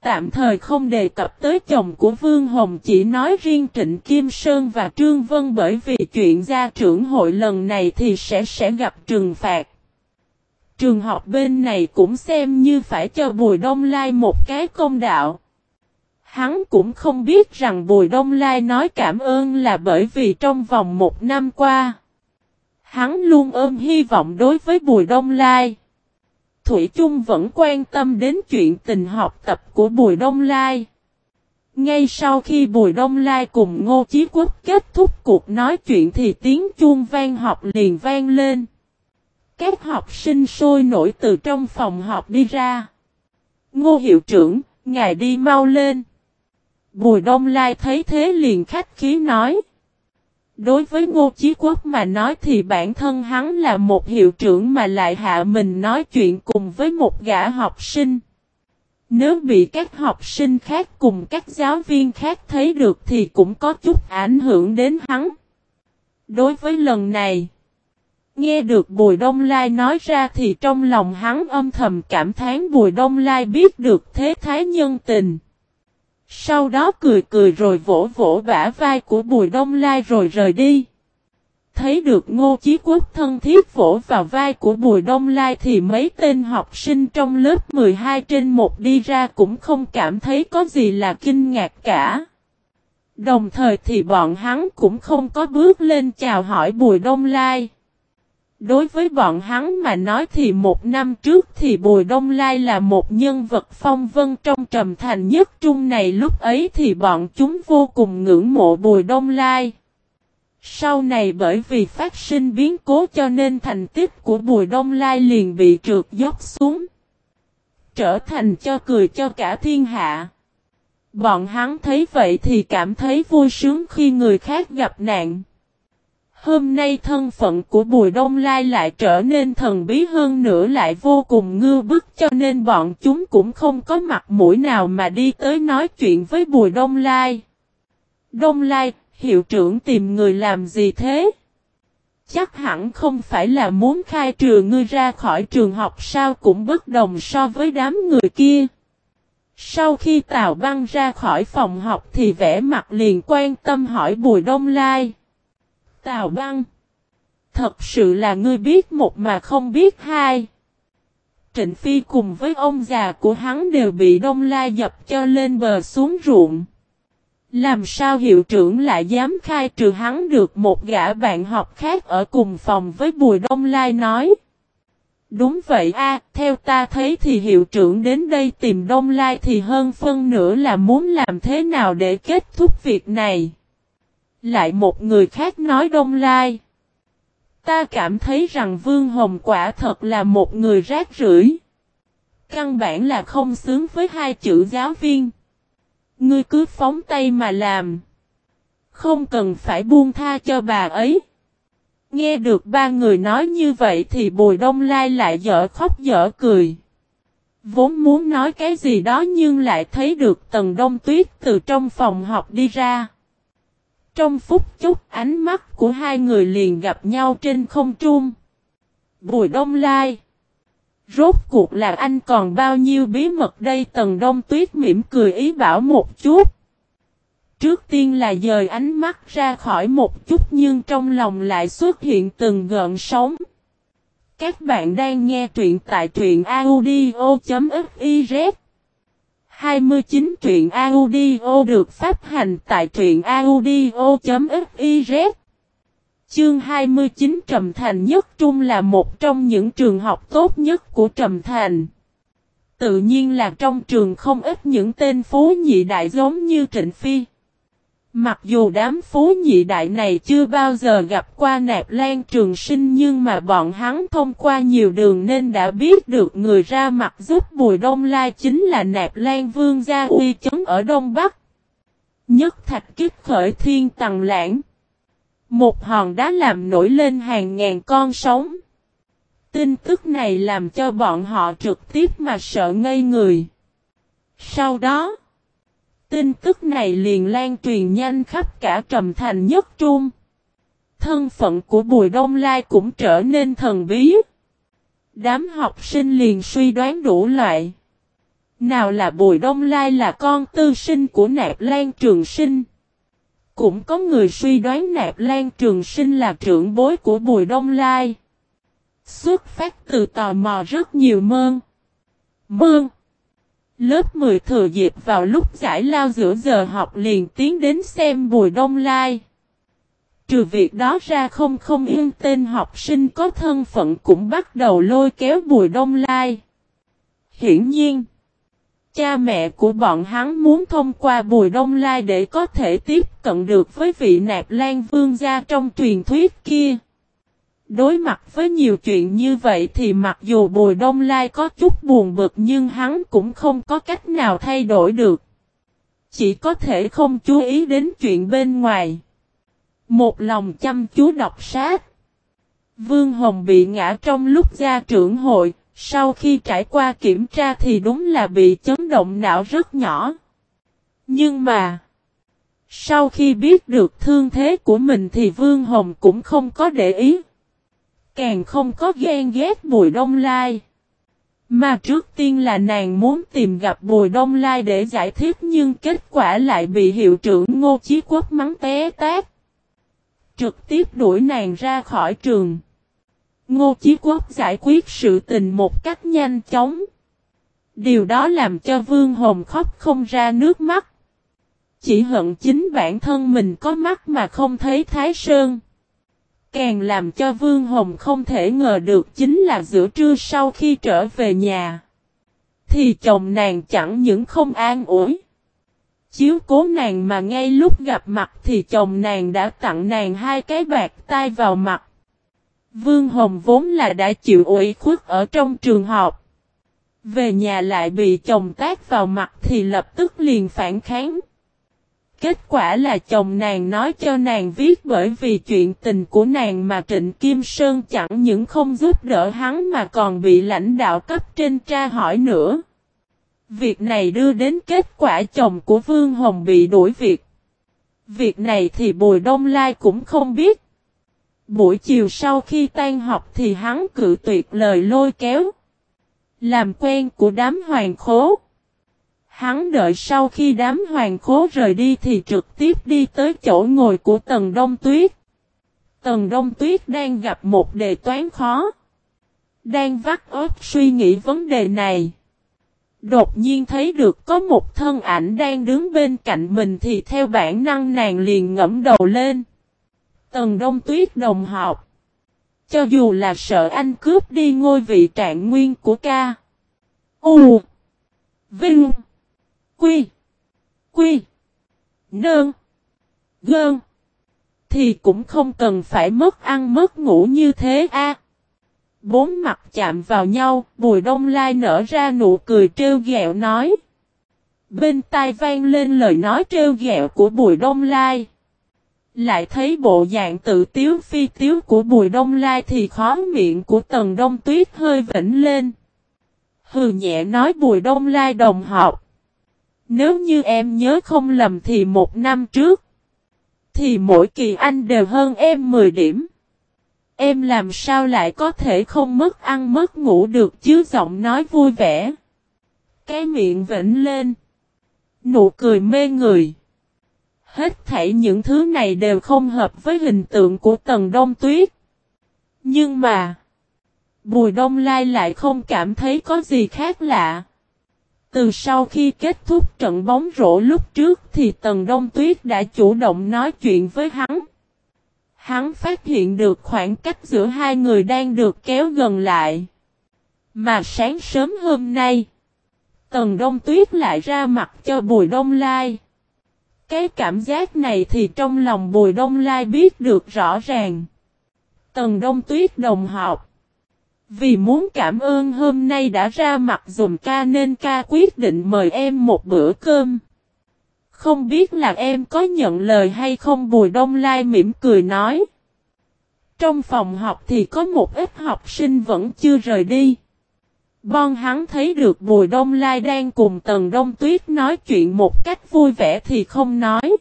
tạm thời không đề cập tới chồng của Vương Hồng chỉ nói riêng Trịnh Kim Sơn và Trương Vân bởi vì chuyện gia trưởng hội lần này thì sẽ sẽ gặp trừng phạt. Trường học bên này cũng xem như phải cho Bùi Đông Lai một cái công đạo. Hắn cũng không biết rằng Bùi Đông Lai nói cảm ơn là bởi vì trong vòng một năm qua, hắn luôn ôm hy vọng đối với Bùi Đông Lai. Thủy Trung vẫn quan tâm đến chuyện tình học tập của Bùi Đông Lai. Ngay sau khi Bùi Đông Lai cùng Ngô Chí Quốc kết thúc cuộc nói chuyện thì tiếng chuông vang học liền vang lên. Các học sinh sôi nổi từ trong phòng học đi ra. Ngô hiệu trưởng, ngài đi mau lên. Bùi Đông Lai thấy thế liền khách khí nói. Đối với Ngô Chí Quốc mà nói thì bản thân hắn là một hiệu trưởng mà lại hạ mình nói chuyện cùng với một gã học sinh. Nếu bị các học sinh khác cùng các giáo viên khác thấy được thì cũng có chút ảnh hưởng đến hắn. Đối với lần này, nghe được Bùi Đông Lai nói ra thì trong lòng hắn âm thầm cảm thán Bùi Đông Lai biết được thế thái nhân tình. Sau đó cười cười rồi vỗ vỗ bả vai của Bùi Đông Lai rồi rời đi. Thấy được Ngô Chí Quốc thân thiết vỗ vào vai của Bùi Đông Lai thì mấy tên học sinh trong lớp 12 trên một đi ra cũng không cảm thấy có gì là kinh ngạc cả. Đồng thời thì bọn hắn cũng không có bước lên chào hỏi Bùi Đông Lai. Đối với bọn hắn mà nói thì một năm trước thì Bùi Đông Lai là một nhân vật phong vân trong trầm thành nhất trung này lúc ấy thì bọn chúng vô cùng ngưỡng mộ Bùi Đông Lai. Sau này bởi vì phát sinh biến cố cho nên thành tích của Bùi Đông Lai liền bị trượt dốc xuống. Trở thành cho cười cho cả thiên hạ. Bọn hắn thấy vậy thì cảm thấy vui sướng khi người khác gặp nạn. Hôm nay thân phận của Bùi Đông Lai lại trở nên thần bí hơn nữa lại vô cùng ngư bức cho nên bọn chúng cũng không có mặt mũi nào mà đi tới nói chuyện với Bùi Đông Lai. Đông Lai, hiệu trưởng tìm người làm gì thế? Chắc hẳn không phải là muốn khai trừ ngươi ra khỏi trường học sao cũng bất đồng so với đám người kia. Sau khi Tào Băng ra khỏi phòng học thì vẻ mặt liền quan tâm hỏi Bùi Đông Lai. Tào băng. Thật sự là ngươi biết một mà không biết hai. Trịnh Phi cùng với ông già của hắn đều bị Đông La dập cho lên bờ xuống ruộng. Làm sao hiệu trưởng lại dám khai trừ hắn được một gã bạn học khác ở cùng phòng với Bùi Đông Lai nói. Đúng vậy a, theo ta thấy thì hiệu trưởng đến đây tìm Đông Lai thì hơn phân nửa là muốn làm thế nào để kết thúc việc này. Lại một người khác nói Đông Lai. Ta cảm thấy rằng Vương Hồng quả thật là một người rác rưởi. Căn bản là không xứng với hai chữ giáo viên. Ngươi cứ phóng tay mà làm. Không cần phải buông tha cho bà ấy. Nghe được ba người nói như vậy thì Bùi Đông Lai lại dở khóc dở cười. Vốn muốn nói cái gì đó nhưng lại thấy được tầng đông tuyết từ trong phòng học đi ra. Trong phút chốc, ánh mắt của hai người liền gặp nhau trên không trung. Bùi đông lai. Rốt cuộc là anh còn bao nhiêu bí mật đây tầng đông tuyết mỉm cười ý bảo một chút. Trước tiên là dời ánh mắt ra khỏi một chút nhưng trong lòng lại xuất hiện từng gợn sóng. Các bạn đang nghe truyện tại truyện audio.fif 29 truyện audio được phát hành tại truyện audio.fiz Chương 29 Trầm Thành nhất trung là một trong những trường học tốt nhất của Trầm Thành. Tự nhiên là trong trường không ít những tên phú nhị đại giống như Trịnh Phi. Mặc dù đám phú nhị đại này chưa bao giờ gặp qua nạp lan trường sinh nhưng mà bọn hắn thông qua nhiều đường nên đã biết được người ra mặt giúp Bùi Đông Lai chính là nạp lan vương gia uy chấn ở Đông Bắc. Nhất thạch kích khởi thiên tầng lãng. Một hòn đá làm nổi lên hàng ngàn con sóng. Tin tức này làm cho bọn họ trực tiếp mà sợ ngây người. Sau đó, tin tức này liền lan truyền nhanh khắp cả trầm thành nhất trung. Thân phận của Bùi Đông Lai cũng trở nên thần bí. Đám học sinh liền suy đoán đủ loại. Nào là Bùi Đông Lai là con tư sinh của Nạp Lan Trường Sinh. Cũng có người suy đoán Nạp Lan Trường Sinh là trưởng bối của Bùi Đông Lai. Xuất phát từ tò mò rất nhiều mơn. Mơn. Lớp 10 thừa dịp vào lúc giải lao giữa giờ học liền tiến đến xem Bùi Đông Lai. Trừ việc đó ra không không yên tên học sinh có thân phận cũng bắt đầu lôi kéo Bùi Đông Lai. Hiển nhiên. Cha mẹ của bọn hắn muốn thông qua Bùi Đông Lai để có thể tiếp cận được với vị nạp lan vương gia trong truyền thuyết kia. Đối mặt với nhiều chuyện như vậy thì mặc dù Bùi Đông Lai có chút buồn bực nhưng hắn cũng không có cách nào thay đổi được. Chỉ có thể không chú ý đến chuyện bên ngoài. Một lòng chăm chú đọc sát. Vương Hồng bị ngã trong lúc gia trưởng hội, sau khi trải qua kiểm tra thì đúng là bị chấn động não rất nhỏ. Nhưng mà, sau khi biết được thương thế của mình thì Vương Hồng cũng không có để ý. Càng không có ghen ghét Bùi Đông Lai. Mà trước tiên là nàng muốn tìm gặp Bùi Đông Lai để giải thích nhưng kết quả lại bị hiệu trưởng Ngô Chí Quốc mắng té tát. Trực tiếp đuổi nàng ra khỏi trường. Ngô Chí Quốc giải quyết sự tình một cách nhanh chóng. Điều đó làm cho Vương Hồng khóc không ra nước mắt. Chỉ hận chính bản thân mình có mắt mà không thấy Thái Sơn. Càng làm cho Vương Hồng không thể ngờ được chính là giữa trưa sau khi trở về nhà. Thì chồng nàng chẳng những không an ủi. Chiếu cố nàng mà ngay lúc gặp mặt thì chồng nàng đã tặng nàng hai cái bạc tai vào mặt. Vương Hồng vốn là đã chịu ủy khuất ở trong trường học. Về nhà lại bị chồng tác vào mặt thì lập tức liền phản kháng. Kết quả là chồng nàng nói cho nàng viết bởi vì chuyện tình của nàng mà Trịnh Kim Sơn chẳng những không giúp đỡ hắn mà còn bị lãnh đạo cấp trên tra hỏi nữa. Việc này đưa đến kết quả chồng của Vương Hồng bị đuổi việc. Việc này thì Bùi Đông Lai cũng không biết. Buổi chiều sau khi tan học thì hắn cự tuyệt lời lôi kéo. Làm quen của đám hoàng khố. Hắn đợi sau khi đám hoàng khố rời đi thì trực tiếp đi tới chỗ ngồi của Tần Đông Tuyết. Tần Đông Tuyết đang gặp một đề toán khó. Đang vắt óc suy nghĩ vấn đề này. Đột nhiên thấy được có một thân ảnh đang đứng bên cạnh mình thì theo bản năng nàng liền ngẫm đầu lên. Tần Đông Tuyết đồng học. Cho dù là sợ anh cướp đi ngôi vị trạng nguyên của ca. U. Vinh. Quy. Quy. Nơn. Gơn. Thì cũng không cần phải mất ăn mất ngủ như thế a. Bốn mặt chạm vào nhau, Bùi Đông Lai nở ra nụ cười trêu ghẹo nói. Bên tai vang lên lời nói trêu ghẹo của Bùi Đông Lai. Lại thấy bộ dạng tự tiếu phi tiếu của Bùi Đông Lai thì khó miệng của Tần Đông Tuyết hơi vĩnh lên. Hừ nhẹ nói Bùi Đông Lai đồng học. Nếu như em nhớ không lầm thì một năm trước. Thì mỗi kỳ anh đều hơn em 10 điểm. Em làm sao lại có thể không mất ăn mất ngủ được chứ giọng nói vui vẻ. Cái miệng vĩnh lên. Nụ cười mê người. Hết thảy những thứ này đều không hợp với hình tượng của Tần Đông Tuyết. Nhưng mà, Bùi Đông Lai lại không cảm thấy có gì khác lạ. Từ sau khi kết thúc trận bóng rổ lúc trước thì Tần Đông Tuyết đã chủ động nói chuyện với hắn. Hắn phát hiện được khoảng cách giữa hai người đang được kéo gần lại. Mà sáng sớm hôm nay, Tần Đông Tuyết lại ra mặt cho Bùi Đông Lai. Cái cảm giác này thì trong lòng Bùi Đông Lai biết được rõ ràng. Tần Đông Tuyết đồng học. Vì muốn cảm ơn hôm nay đã ra mặt dùm ca nên ca quyết định mời em một bữa cơm. Không biết là em có nhận lời hay không, Bùi Đông Lai mỉm cười nói. Trong phòng học thì có một ít học sinh vẫn chưa rời đi. Bon hắn thấy được Bùi Đông Lai đang cùng Tần Đông Tuyết nói chuyện một cách vui vẻ thì không nói.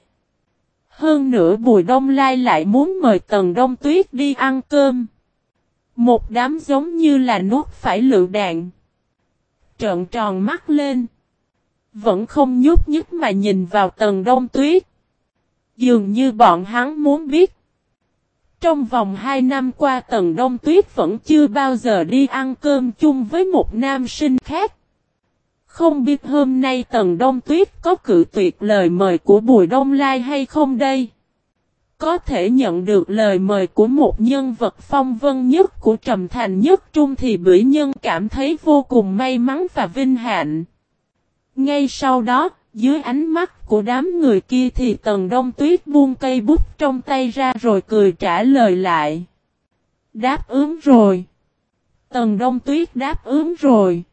Hơn nữa Bùi Đông Lai lại muốn mời Tần Đông Tuyết đi ăn cơm. Một đám giống như là nuốt phải lựu đạn. Trợn tròn mắt lên. Vẫn không nhúc nhích mà nhìn vào Tần Đông Tuyết. Dường như bọn hắn muốn biết. Trong vòng 2 năm qua Tần Đông Tuyết vẫn chưa bao giờ đi ăn cơm chung với một nam sinh khác. Không biết hôm nay Tần Đông Tuyết có cự tuyệt lời mời của Bùi Đông Lai hay không đây? Có thể nhận được lời mời của một nhân vật phong vân nhất của Trầm Thành nhất trung thì bỉ nhân cảm thấy vô cùng may mắn và vinh hạnh. Ngay sau đó, dưới ánh mắt của đám người kia thì Tần Đông Tuyết buông cây bút trong tay ra rồi cười trả lời lại. Đáp ứng rồi. Tần Đông Tuyết đáp ứng rồi.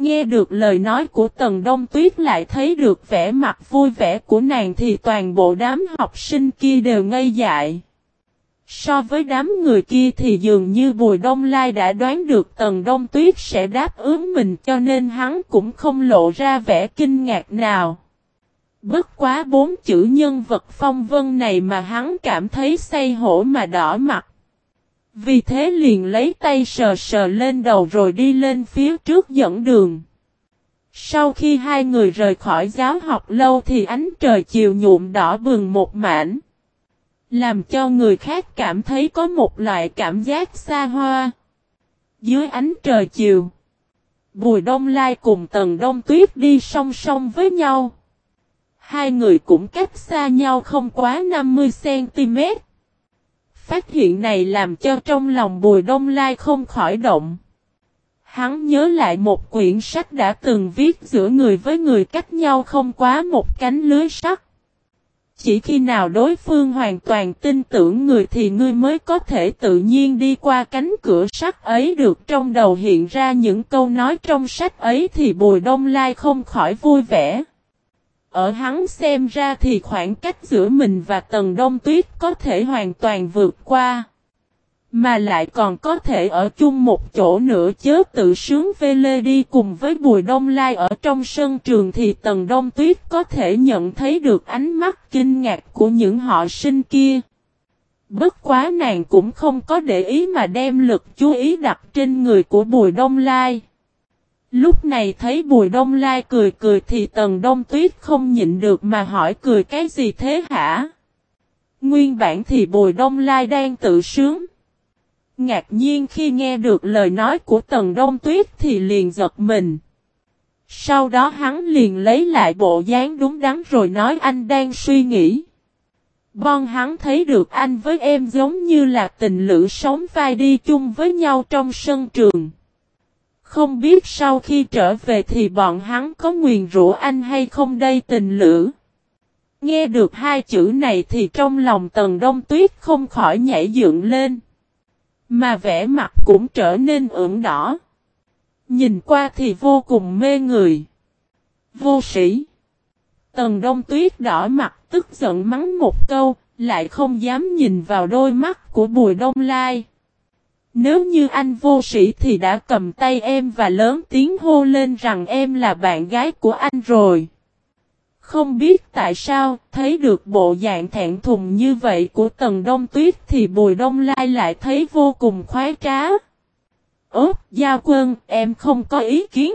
Nghe được lời nói của Tần Đông Tuyết lại thấy được vẻ mặt vui vẻ của nàng thì toàn bộ đám học sinh kia đều ngây dại. So với đám người kia thì dường như Bùi Đông Lai đã đoán được Tần Đông Tuyết sẽ đáp ứng mình cho nên hắn cũng không lộ ra vẻ kinh ngạc nào. Bất quá bốn chữ nhân vật phong vân này mà hắn cảm thấy say hổ mà đỏ mặt. Vì thế liền lấy tay sờ sờ lên đầu rồi đi lên phía trước dẫn đường. Sau khi hai người rời khỏi giáo học lâu thì ánh trời chiều nhuộm đỏ bừng một mảnh. Làm cho người khác cảm thấy có một loại cảm giác xa hoa. Dưới ánh trời chiều. Bùi Đông Lai cùng Tần Đông Tuyết đi song song với nhau. Hai người cũng cách xa nhau không quá 50cm. Phát hiện này làm cho trong lòng Bùi Đông Lai không khỏi động. Hắn nhớ lại một quyển sách đã từng viết giữa người với người cách nhau không quá một cánh lưới sắt. Chỉ khi nào đối phương hoàn toàn tin tưởng người thì ngươi mới có thể tự nhiên đi qua cánh cửa sắt ấy được trong đầu hiện ra những câu nói trong sách ấy thì Bùi Đông Lai không khỏi vui vẻ. Ở hắn xem ra thì khoảng cách giữa mình và Tần Đông Tuyết có thể hoàn toàn vượt qua. Mà lại còn có thể ở chung một chỗ nữa chớ tự sướng vê lê đi cùng với Bùi Đông Lai ở trong sân trường thì Tần Đông Tuyết có thể nhận thấy được ánh mắt kinh ngạc của những họ sinh kia. Bất quá nàng cũng không có để ý mà đem lực chú ý đặt trên người của Bùi Đông Lai. Lúc này thấy Bùi Đông Lai cười cười thì Tần Đông Tuyết không nhịn được mà hỏi cười cái gì thế hả? Nguyên bản thì Bùi Đông Lai đang tự sướng. Ngạc nhiên khi nghe được lời nói của Tần Đông Tuyết thì liền giật mình. Sau đó hắn liền lấy lại bộ dáng đúng đắn rồi nói anh đang suy nghĩ. Bon hắn thấy được anh với em giống như là tình lữ sống vai đi chung với nhau trong sân trường. Không biết sau khi trở về thì bọn hắn có nguyền rủa anh hay không đây tình lữ. Nghe được hai chữ này thì trong lòng tần đông tuyết không khỏi nhảy dựng lên. Mà vẻ mặt cũng trở nên ửng đỏ. Nhìn qua thì vô cùng mê người. Vô sĩ. Tần đông tuyết đỏ mặt tức giận mắng một câu, lại không dám nhìn vào đôi mắt của bùi đông lai. Nếu như anh vô sĩ thì đã cầm tay em và lớn tiếng hô lên rằng em là bạn gái của anh rồi. Không biết tại sao, thấy được bộ dạng thẹn thùng như vậy của Tần Đông Tuyết thì Bùi Đông Lai lại thấy vô cùng khoái trá. Ốt, Gia Quân, em không có ý kiến.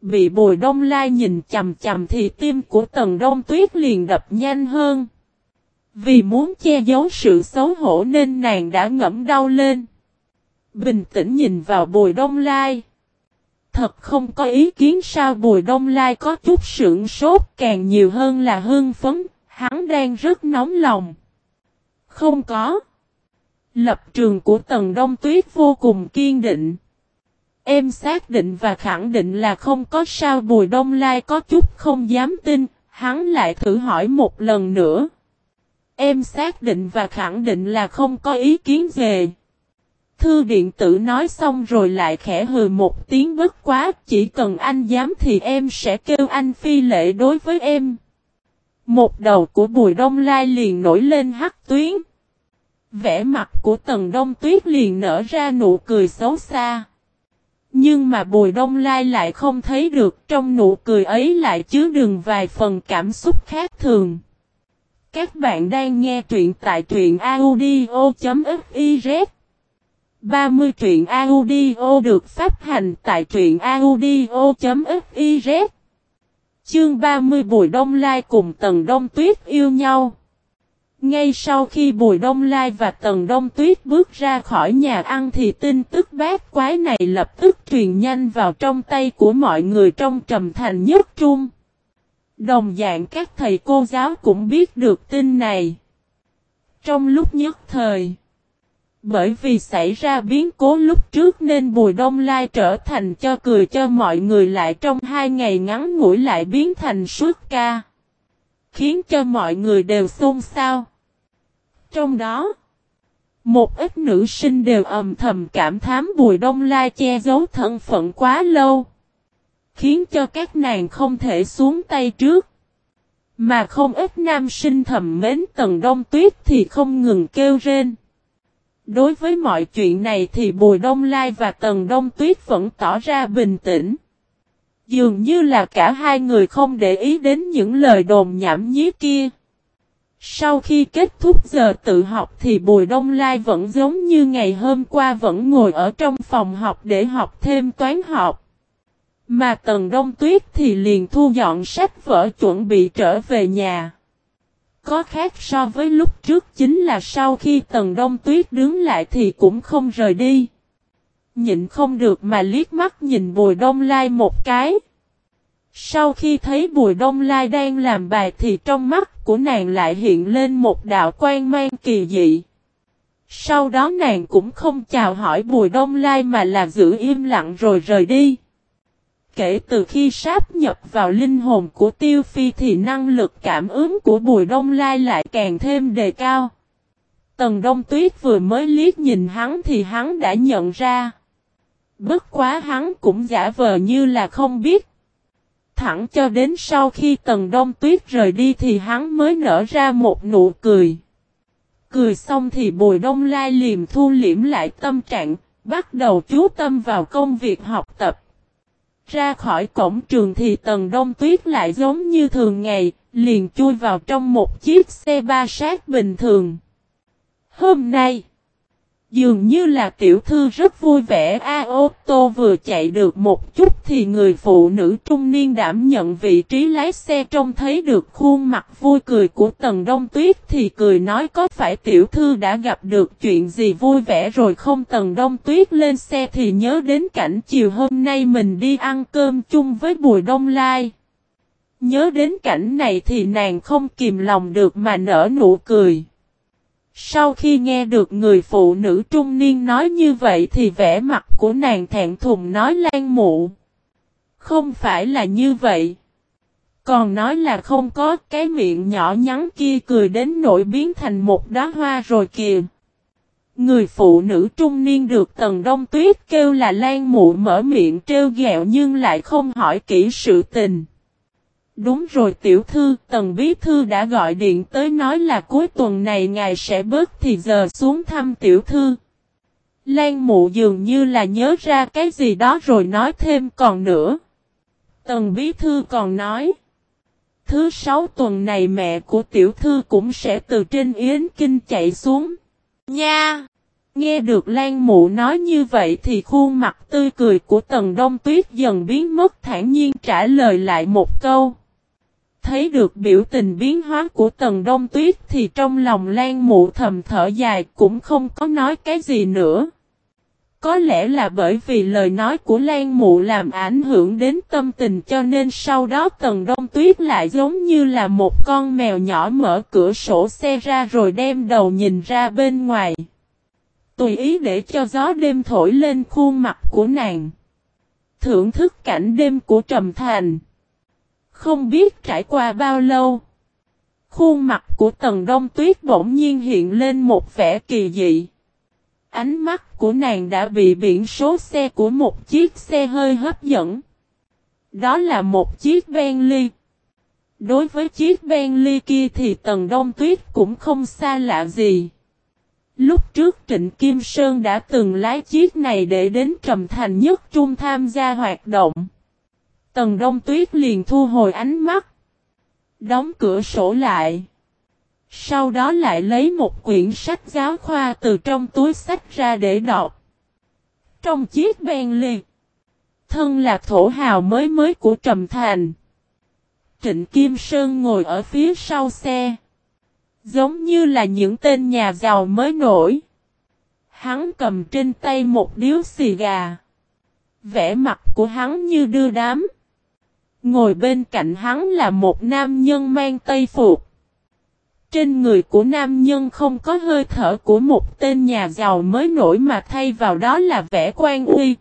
Bị Bùi Đông Lai nhìn chầm chầm thì tim của Tần Đông Tuyết liền đập nhanh hơn. Vì muốn che giấu sự xấu hổ nên nàng đã ngẫm đau lên. Bình tĩnh nhìn vào Bùi Đông Lai. Thật không có ý kiến sao Bùi Đông Lai có chút sượng sốt càng nhiều hơn là hưng phấn, hắn đang rất nóng lòng. Không có. Lập trường của Tần Đông Tuyết vô cùng kiên định. Em xác định và khẳng định là không có sao Bùi Đông Lai có chút không dám tin, hắn lại thử hỏi một lần nữa. Em xác định và khẳng định là không có ý kiến về. Thư điện tử nói xong rồi lại khẽ hừ một tiếng bất quá, chỉ cần anh dám thì em sẽ kêu anh phi lệ đối với em. Một đầu của Bùi Đông Lai liền nổi lên hắc tuyến. Vẽ mặt của Tần Đông Tuyết liền nở ra nụ cười xấu xa. Nhưng mà Bùi Đông Lai lại không thấy được trong nụ cười ấy lại chứa đựng vài phần cảm xúc khác thường. Các bạn đang nghe truyện tại truyện audio.fif 30 truyện audio được phát hành tại truyện audio.fiz Chương 30 Bùi Đông Lai cùng Tần Đông Tuyết yêu nhau ngay sau khi Bùi Đông Lai và Tần Đông Tuyết bước ra khỏi nhà ăn thì tin tức bát quái này lập tức truyền nhanh vào trong tay của mọi người trong trầm thành nhất trung. Đồng dạng các thầy cô giáo cũng biết được tin này. Trong lúc nhất thời, bởi vì xảy ra biến cố lúc trước nên Bùi Đông Lai trở thành cho cười cho mọi người lại trong hai ngày ngắn ngủi lại biến thành suốt ca. Khiến cho mọi người đều xôn xao. Trong đó, một ít nữ sinh đều ầm thầm cảm thám Bùi Đông Lai che giấu thân phận quá lâu. Khiến cho các nàng không thể xuống tay trước. Mà không ít nam sinh thầm mến Tần Đông Tuyết thì không ngừng kêu rên. Đối với mọi chuyện này thì Bùi Đông Lai và Tần Đông Tuyết vẫn tỏ ra bình tĩnh. Dường như là cả hai người không để ý đến những lời đồn nhảm nhí kia. Sau khi kết thúc giờ tự học thì Bùi Đông Lai vẫn giống như ngày hôm qua vẫn ngồi ở trong phòng học để học thêm toán học. Mà Tần Đông Tuyết thì liền thu dọn sách vở chuẩn bị trở về nhà. Có khác so với lúc trước, chính là sau khi Tần Đông Tuyết đứng lại thì cũng không rời đi. Nhịn không được mà liếc mắt nhìn Bùi Đông Lai một cái. Sau khi thấy Bùi Đông Lai đang làm bài thì trong mắt của nàng lại hiện lên một đạo quan mang kỳ dị. Sau đó nàng cũng không chào hỏi Bùi Đông Lai mà là giữ im lặng rồi rời đi. Kể từ khi sáp nhập vào linh hồn của Tiêu Phi thì năng lực cảm ứng của Bùi Đông Lai lại càng thêm đề cao. Tần Đông Tuyết vừa mới liếc nhìn hắn thì hắn đã nhận ra. Bất quá hắn cũng giả vờ như là không biết thẳng cho đến sau khi Tần Đông Tuyết rời đi thì hắn mới nở ra một nụ cười. Cười xong thì Bùi Đông Lai liềm thu liễm lại tâm trạng, bắt đầu chú tâm vào công việc học. Ra khỏi cổng trường thì Tần Đông Tuyết lại giống như thường ngày, liền chui vào trong một chiếc xe ba sát bình thường. Hôm nay, Dường như là tiểu thư rất vui vẻ A ô, tô vừa chạy được một chút thì người phụ nữ trung niên đảm nhận vị trí lái xe trông thấy được khuôn mặt vui cười của Tần Đông Tuyết thì cười nói có phải tiểu thư đã gặp được chuyện gì vui vẻ rồi không Tần Đông Tuyết lên xe thì nhớ đến cảnh chiều hôm nay mình đi ăn cơm chung với Bùi Đông Lai. Nhớ đến cảnh này thì nàng không kìm lòng được mà nở nụ cười. Sau khi nghe được người phụ nữ trung niên nói như vậy thì vẻ mặt của nàng thẹn thùng nói lan mụ. Không phải là như vậy. Còn nói là không có, cái miệng nhỏ nhắn kia cười đến nỗi biến thành một đóa hoa rồi kìa. Người phụ nữ trung niên được Tần Đông Tuyết kêu là Lan Mụ mở miệng trêu ghẹo nhưng lại không hỏi kỹ sự tình. Đúng rồi tiểu thư, tần bí thư đã gọi điện tới nói là cuối tuần này ngài sẽ bớt thì giờ xuống thăm tiểu thư. Lan mụ dường như là nhớ ra cái gì đó rồi nói thêm còn nữa. Tần bí thư còn nói. Thứ sáu tuần này mẹ của tiểu thư cũng sẽ từ trên yến kinh chạy xuống. Nha! Nghe được Lan Mụ nói như vậy thì khuôn mặt tươi cười của Tần Đông Tuyết dần biến mất thản nhiên trả lời lại một câu. Thấy được biểu tình biến hóa của Tần Đông Tuyết thì trong lòng Lan Mụ thầm thở dài, cũng không có nói cái gì nữa. Có lẽ là bởi vì lời nói của Lan Mụ làm ảnh hưởng đến tâm tình cho nên sau đó Tần Đông Tuyết lại giống như là một con mèo nhỏ mở cửa sổ xe ra rồi đem đầu nhìn ra bên ngoài. Tùy ý để cho gió đêm thổi lên khuôn mặt của nàng. Thưởng thức cảnh đêm của Trầm Thành. Không biết trải qua bao lâu. Khuôn mặt của Tần Đông Tuyết bỗng nhiên hiện lên một vẻ kỳ dị. Ánh mắt của nàng đã bị biển số xe của một chiếc xe hơi hấp dẫn. Đó là một chiếc Bentley. Đối với chiếc Bentley kia thì Tần Đông Tuyết cũng không xa lạ gì. Lúc trước Trịnh Kim Sơn đã từng lái chiếc này để đến Trầm Thành Nhất Trung tham gia hoạt động. Tần Đông Tuyết liền thu hồi ánh mắt. Đóng cửa sổ lại. Sau đó lại lấy một quyển sách giáo khoa từ trong túi sách ra để đọc. Trong chiếc Bentley. Thân là thổ hào mới mới của Trầm Thành. Trịnh Kim Sơn ngồi ở phía sau xe. Giống như là những tên nhà giàu mới nổi. Hắn cầm trên tay một điếu xì gà. Vẽ mặt của hắn như đưa đám. Ngồi bên cạnh hắn là một nam nhân mang tây phục. Trên người của nam nhân không có hơi thở của một tên nhà giàu mới nổi mà thay vào đó là vẻ quan uy.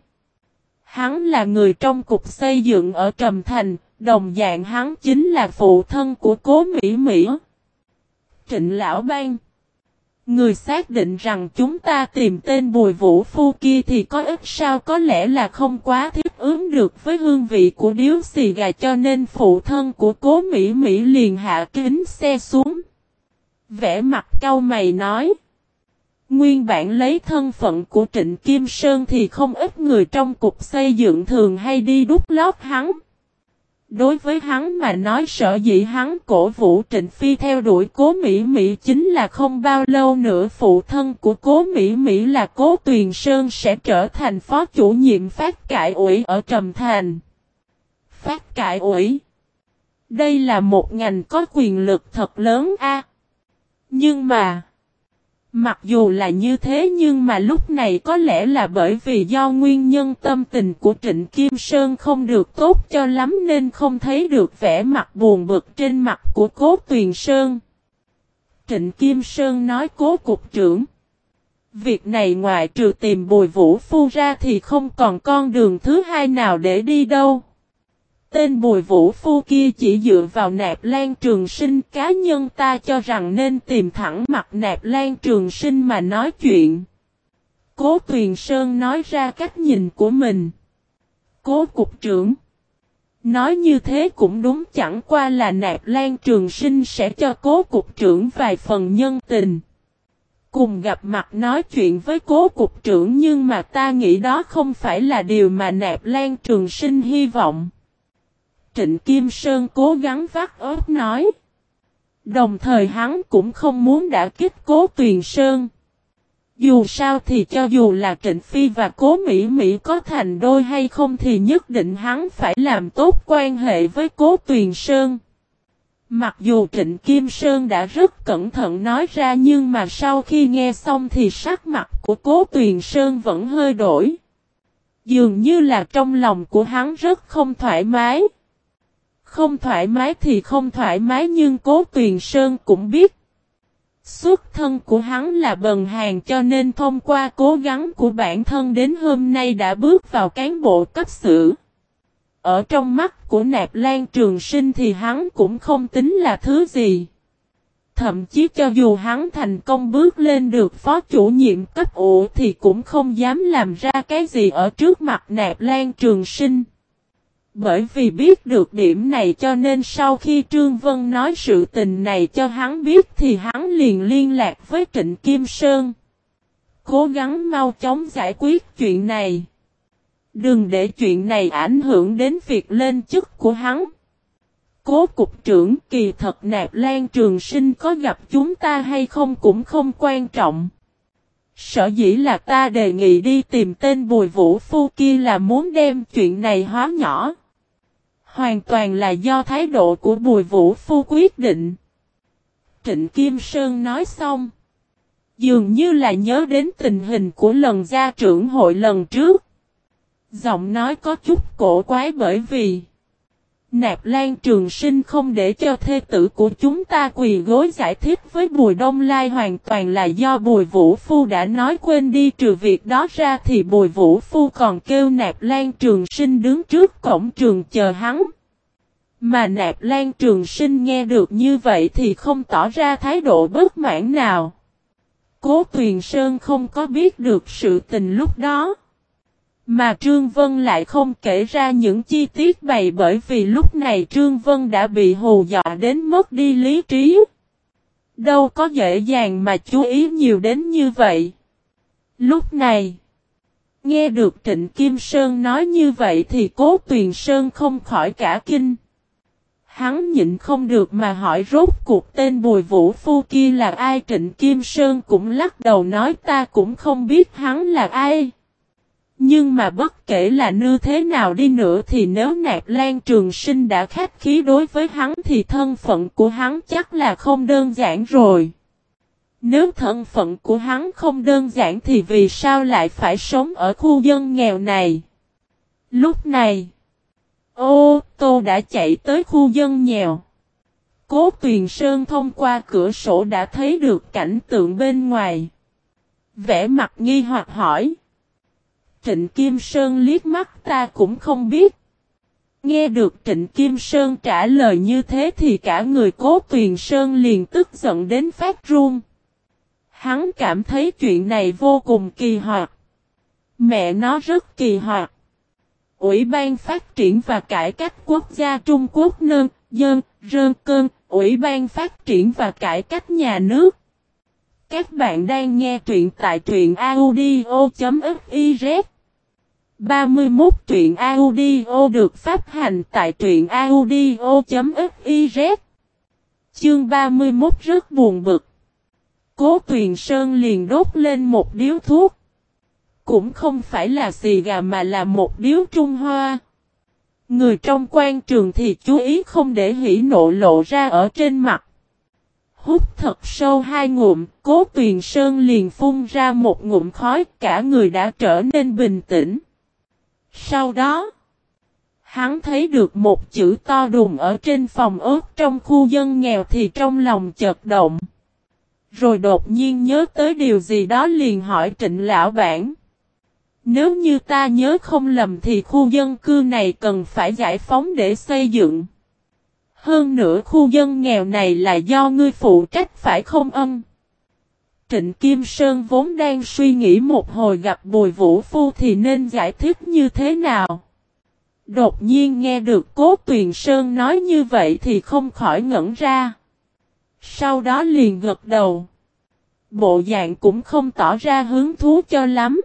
Hắn là người trong cục xây dựng ở Trầm Thành, đồng dạng hắn chính là phụ thân của cố Mỹ Mỹ. Trịnh Lão Bang Người xác định rằng chúng ta tìm tên bùi vũ phu kia thì có ít sao có lẽ là không quá thiết ứng được với hương vị của điếu xì gà cho nên phụ thân của cố Mỹ Mỹ liền hạ kính xe xuống. Vẽ mặt cau mày nói. Nguyên bản lấy thân phận của Trịnh Kim Sơn thì không ít người trong cục xây dựng thường hay đi đút lót hắn. Đối với hắn mà nói sợ dĩ hắn cổ vũ Trịnh Phi theo đuổi cố Mỹ Mỹ chính là không bao lâu nữa phụ thân của cố Mỹ Mỹ là cố Tuyền Sơn sẽ trở thành phó chủ nhiệm phát cải ủy ở Trầm Thành. Phát cải ủy Đây là một ngành có quyền lực thật lớn a. Nhưng mà Mặc dù là như thế nhưng mà lúc này có lẽ là bởi vì do nguyên nhân tâm tình của Trịnh Kim Sơn không được tốt cho lắm nên không thấy được vẻ mặt buồn bực trên mặt của cố Tuyền Sơn. Trịnh Kim Sơn nói, cố cục trưởng. Việc này ngoại trừ tìm bùi vũ phu ra thì không còn con đường thứ hai nào để đi đâu. Tên bùi vũ phu kia chỉ dựa vào nạp lan trường sinh, cá nhân ta cho rằng nên tìm thẳng mặt nạp lan trường sinh mà nói chuyện. Cố Tuyền Sơn nói ra cách nhìn của mình. Cố cục trưởng. Nói như thế cũng đúng, chẳng qua là nạp lan trường sinh sẽ cho cố cục trưởng vài phần nhân tình. Cùng gặp mặt nói chuyện với cố cục trưởng nhưng mà ta nghĩ đó không phải là điều mà nạp lan trường sinh hy vọng. Trịnh Kim Sơn cố gắng vắt ớt nói. Đồng thời hắn cũng không muốn đã kích cố Tuyền Sơn. Dù sao thì cho dù là Trịnh Phi và Cố Mỹ Mỹ có thành đôi hay không thì nhất định hắn phải làm tốt quan hệ với Cố Tuyền Sơn. Mặc dù Trịnh Kim Sơn đã rất cẩn thận nói ra nhưng mà sau khi nghe xong thì sắc mặt của Cố Tuyền Sơn vẫn hơi đổi. Dường như là trong lòng của hắn rất không thoải mái. Không thoải mái thì không thoải mái nhưng cố tuyền sơn cũng biết. Xuất thân của hắn là bần hàng cho nên thông qua cố gắng của bản thân đến hôm nay đã bước vào cán bộ cấp sử. Ở trong mắt của nạp lan trường sinh thì hắn cũng không tính là thứ gì. Thậm chí cho dù hắn thành công bước lên được phó chủ nhiệm cấp ủ thì cũng không dám làm ra cái gì ở trước mặt nạp lan trường sinh. Bởi vì biết được điểm này cho nên sau khi Trương Vân nói sự tình này cho hắn biết thì hắn liền liên lạc với Trịnh Kim Sơn. cố gắng mau chóng giải quyết chuyện này. Đừng để chuyện này ảnh hưởng đến việc lên chức của hắn. Cố cục trưởng, kỳ thật nạp lan trường sinh có gặp chúng ta hay không cũng không quan trọng. Sở dĩ là ta đề nghị đi tìm tên bùi vũ phu kia là muốn đem chuyện này hóa nhỏ. Hoàn toàn là do thái độ của bùi vũ phu quyết định. Trịnh Kim Sơn nói xong. Dường như là nhớ đến tình hình của lần gia trưởng hội lần trước. Giọng nói có chút cổ quái bởi vì Nạp Lan Trường Sinh không để cho thê tử của chúng ta quỳ gối giải thích với Bùi Đông Lai hoàn toàn là do Bùi Vũ Phu đã nói quên đi, trừ việc đó ra thì Bùi Vũ Phu còn kêu Nạp Lan Trường Sinh đứng trước cổng trường chờ hắn. Mà Nạp Lan Trường Sinh nghe được như vậy thì không tỏ ra thái độ bất mãn nào. Cố Tuyền Sơn không có biết được sự tình lúc đó. Mà Trương Vân lại không kể ra những chi tiết bày bởi vì lúc này Trương Vân đã bị hù dọa đến mất đi lý trí. Đâu có dễ dàng mà chú ý nhiều đến như vậy. Lúc này, nghe được Trịnh Kim Sơn nói như vậy thì Cố Tuyền Sơn không khỏi cả kinh. Hắn nhịn không được mà hỏi rốt cuộc tên Bùi Vũ Phu kia là ai Trịnh Kim Sơn cũng lắc đầu nói ta cũng không biết hắn là ai. Nhưng mà bất kể là như thế nào đi nữa thì nếu Nạp Lan Trường Sinh đã khách khí đối với hắn thì thân phận của hắn chắc là không đơn giản rồi. Nếu thân phận của hắn không đơn giản thì vì sao lại phải sống ở khu dân nghèo này? Lúc này, ô tô đã chạy tới khu dân nghèo. Cố Tuyền Sơn thông qua cửa sổ đã thấy được cảnh tượng bên ngoài. Vẽ mặt nghi hoặc hỏi. Trịnh Kim Sơn liếc mắt ta cũng không biết. Nghe được Trịnh Kim Sơn trả lời như thế thì cả người cố Tuyền Sơn liền tức giận đến phát run. Hắn cảm thấy chuyện này vô cùng kỳ hoạt. Mẹ nó rất kỳ hoạt. Ủy ban Phát triển và Cải cách Quốc gia Trung Quốc nâng, dân, rơn cơn, Ủy ban Phát triển và Cải cách Nhà nước. Các bạn đang nghe truyện tại truyện audio.fiz 31 truyện audio được phát hành tại truyện audio.fiz Chương 31 rất buồn bực. Cố Tuyền Sơn liền đốt lên một điếu thuốc. Cũng không phải là xì gà mà là một điếu Trung Hoa. Người trong quan trường thì chú ý không để hỉ nộ lộ ra ở trên mặt. Hút thật sâu hai ngụm, cố tuyền sơn liền phun ra một ngụm khói, cả người đã trở nên bình tĩnh. Sau đó, hắn thấy được một chữ to đùng ở trên phòng ớt trong khu dân nghèo thì trong lòng chợt động. Rồi đột nhiên nhớ tới điều gì đó liền hỏi trịnh lão bản. Nếu như ta nhớ không lầm thì khu dân cư này cần phải giải phóng để xây dựng. Hơn nữa khu dân nghèo này là do ngươi phụ trách phải không ân? Trịnh Kim Sơn vốn đang suy nghĩ một hồi gặp Bùi Vũ Phu thì nên giải thích như thế nào. Đột nhiên nghe được Cố Tuyền Sơn nói như vậy thì không khỏi ngẩn ra. Sau đó liền gật đầu. Bộ dạng cũng không tỏ ra hứng thú cho lắm.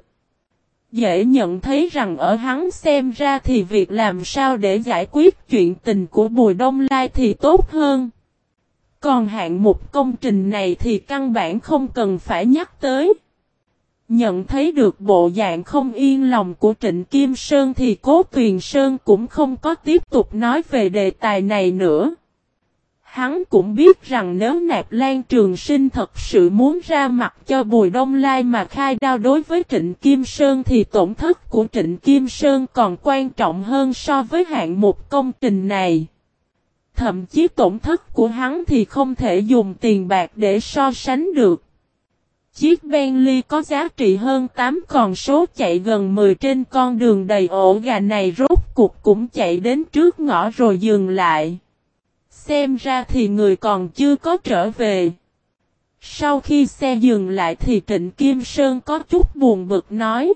Dễ nhận thấy rằng ở hắn xem ra thì việc làm sao để giải quyết chuyện tình của Bùi Đông Lai thì tốt hơn. Còn hạng mục công trình này thì căn bản không cần phải nhắc tới. Nhận thấy được bộ dạng không yên lòng của Trịnh Kim Sơn thì Cố Tuyền Sơn cũng không có tiếp tục nói về đề tài này nữa. Hắn cũng biết rằng nếu Nạp Lan Trường Sinh thật sự muốn ra mặt cho Bùi Đông Lai mà khai đao đối với Trịnh Kim Sơn thì tổn thất của Trịnh Kim Sơn còn quan trọng hơn so với hạng mục công trình này. Thậm chí tổn thất của hắn thì không thể dùng tiền bạc để so sánh được. Chiếc Bentley có giá trị hơn 8 còn số chạy gần 10 trên con đường đầy ổ gà này rốt cuộc cũng chạy đến trước ngõ rồi dừng lại. Xem ra thì người còn chưa có trở về. Sau khi xe dừng lại thì Trịnh Kim Sơn có chút buồn bực nói.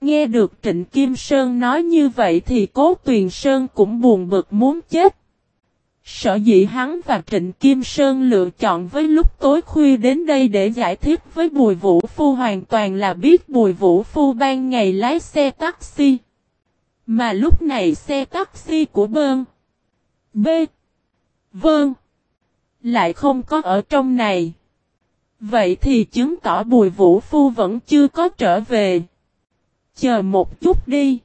Nghe được Trịnh Kim Sơn nói như vậy thì Cố Tuyền Sơn cũng buồn bực muốn chết. Sở dĩ hắn và Trịnh Kim Sơn lựa chọn với lúc tối khuya đến đây để giải thích với Bùi Vũ Phu hoàn toàn là biết Bùi Vũ Phu ban ngày lái xe taxi. Mà lúc này xe taxi của Bơn, B, Vâng, lại không có ở trong này. Vậy thì chứng tỏ Bùi Vũ Phu vẫn chưa có trở về. Chờ một chút đi.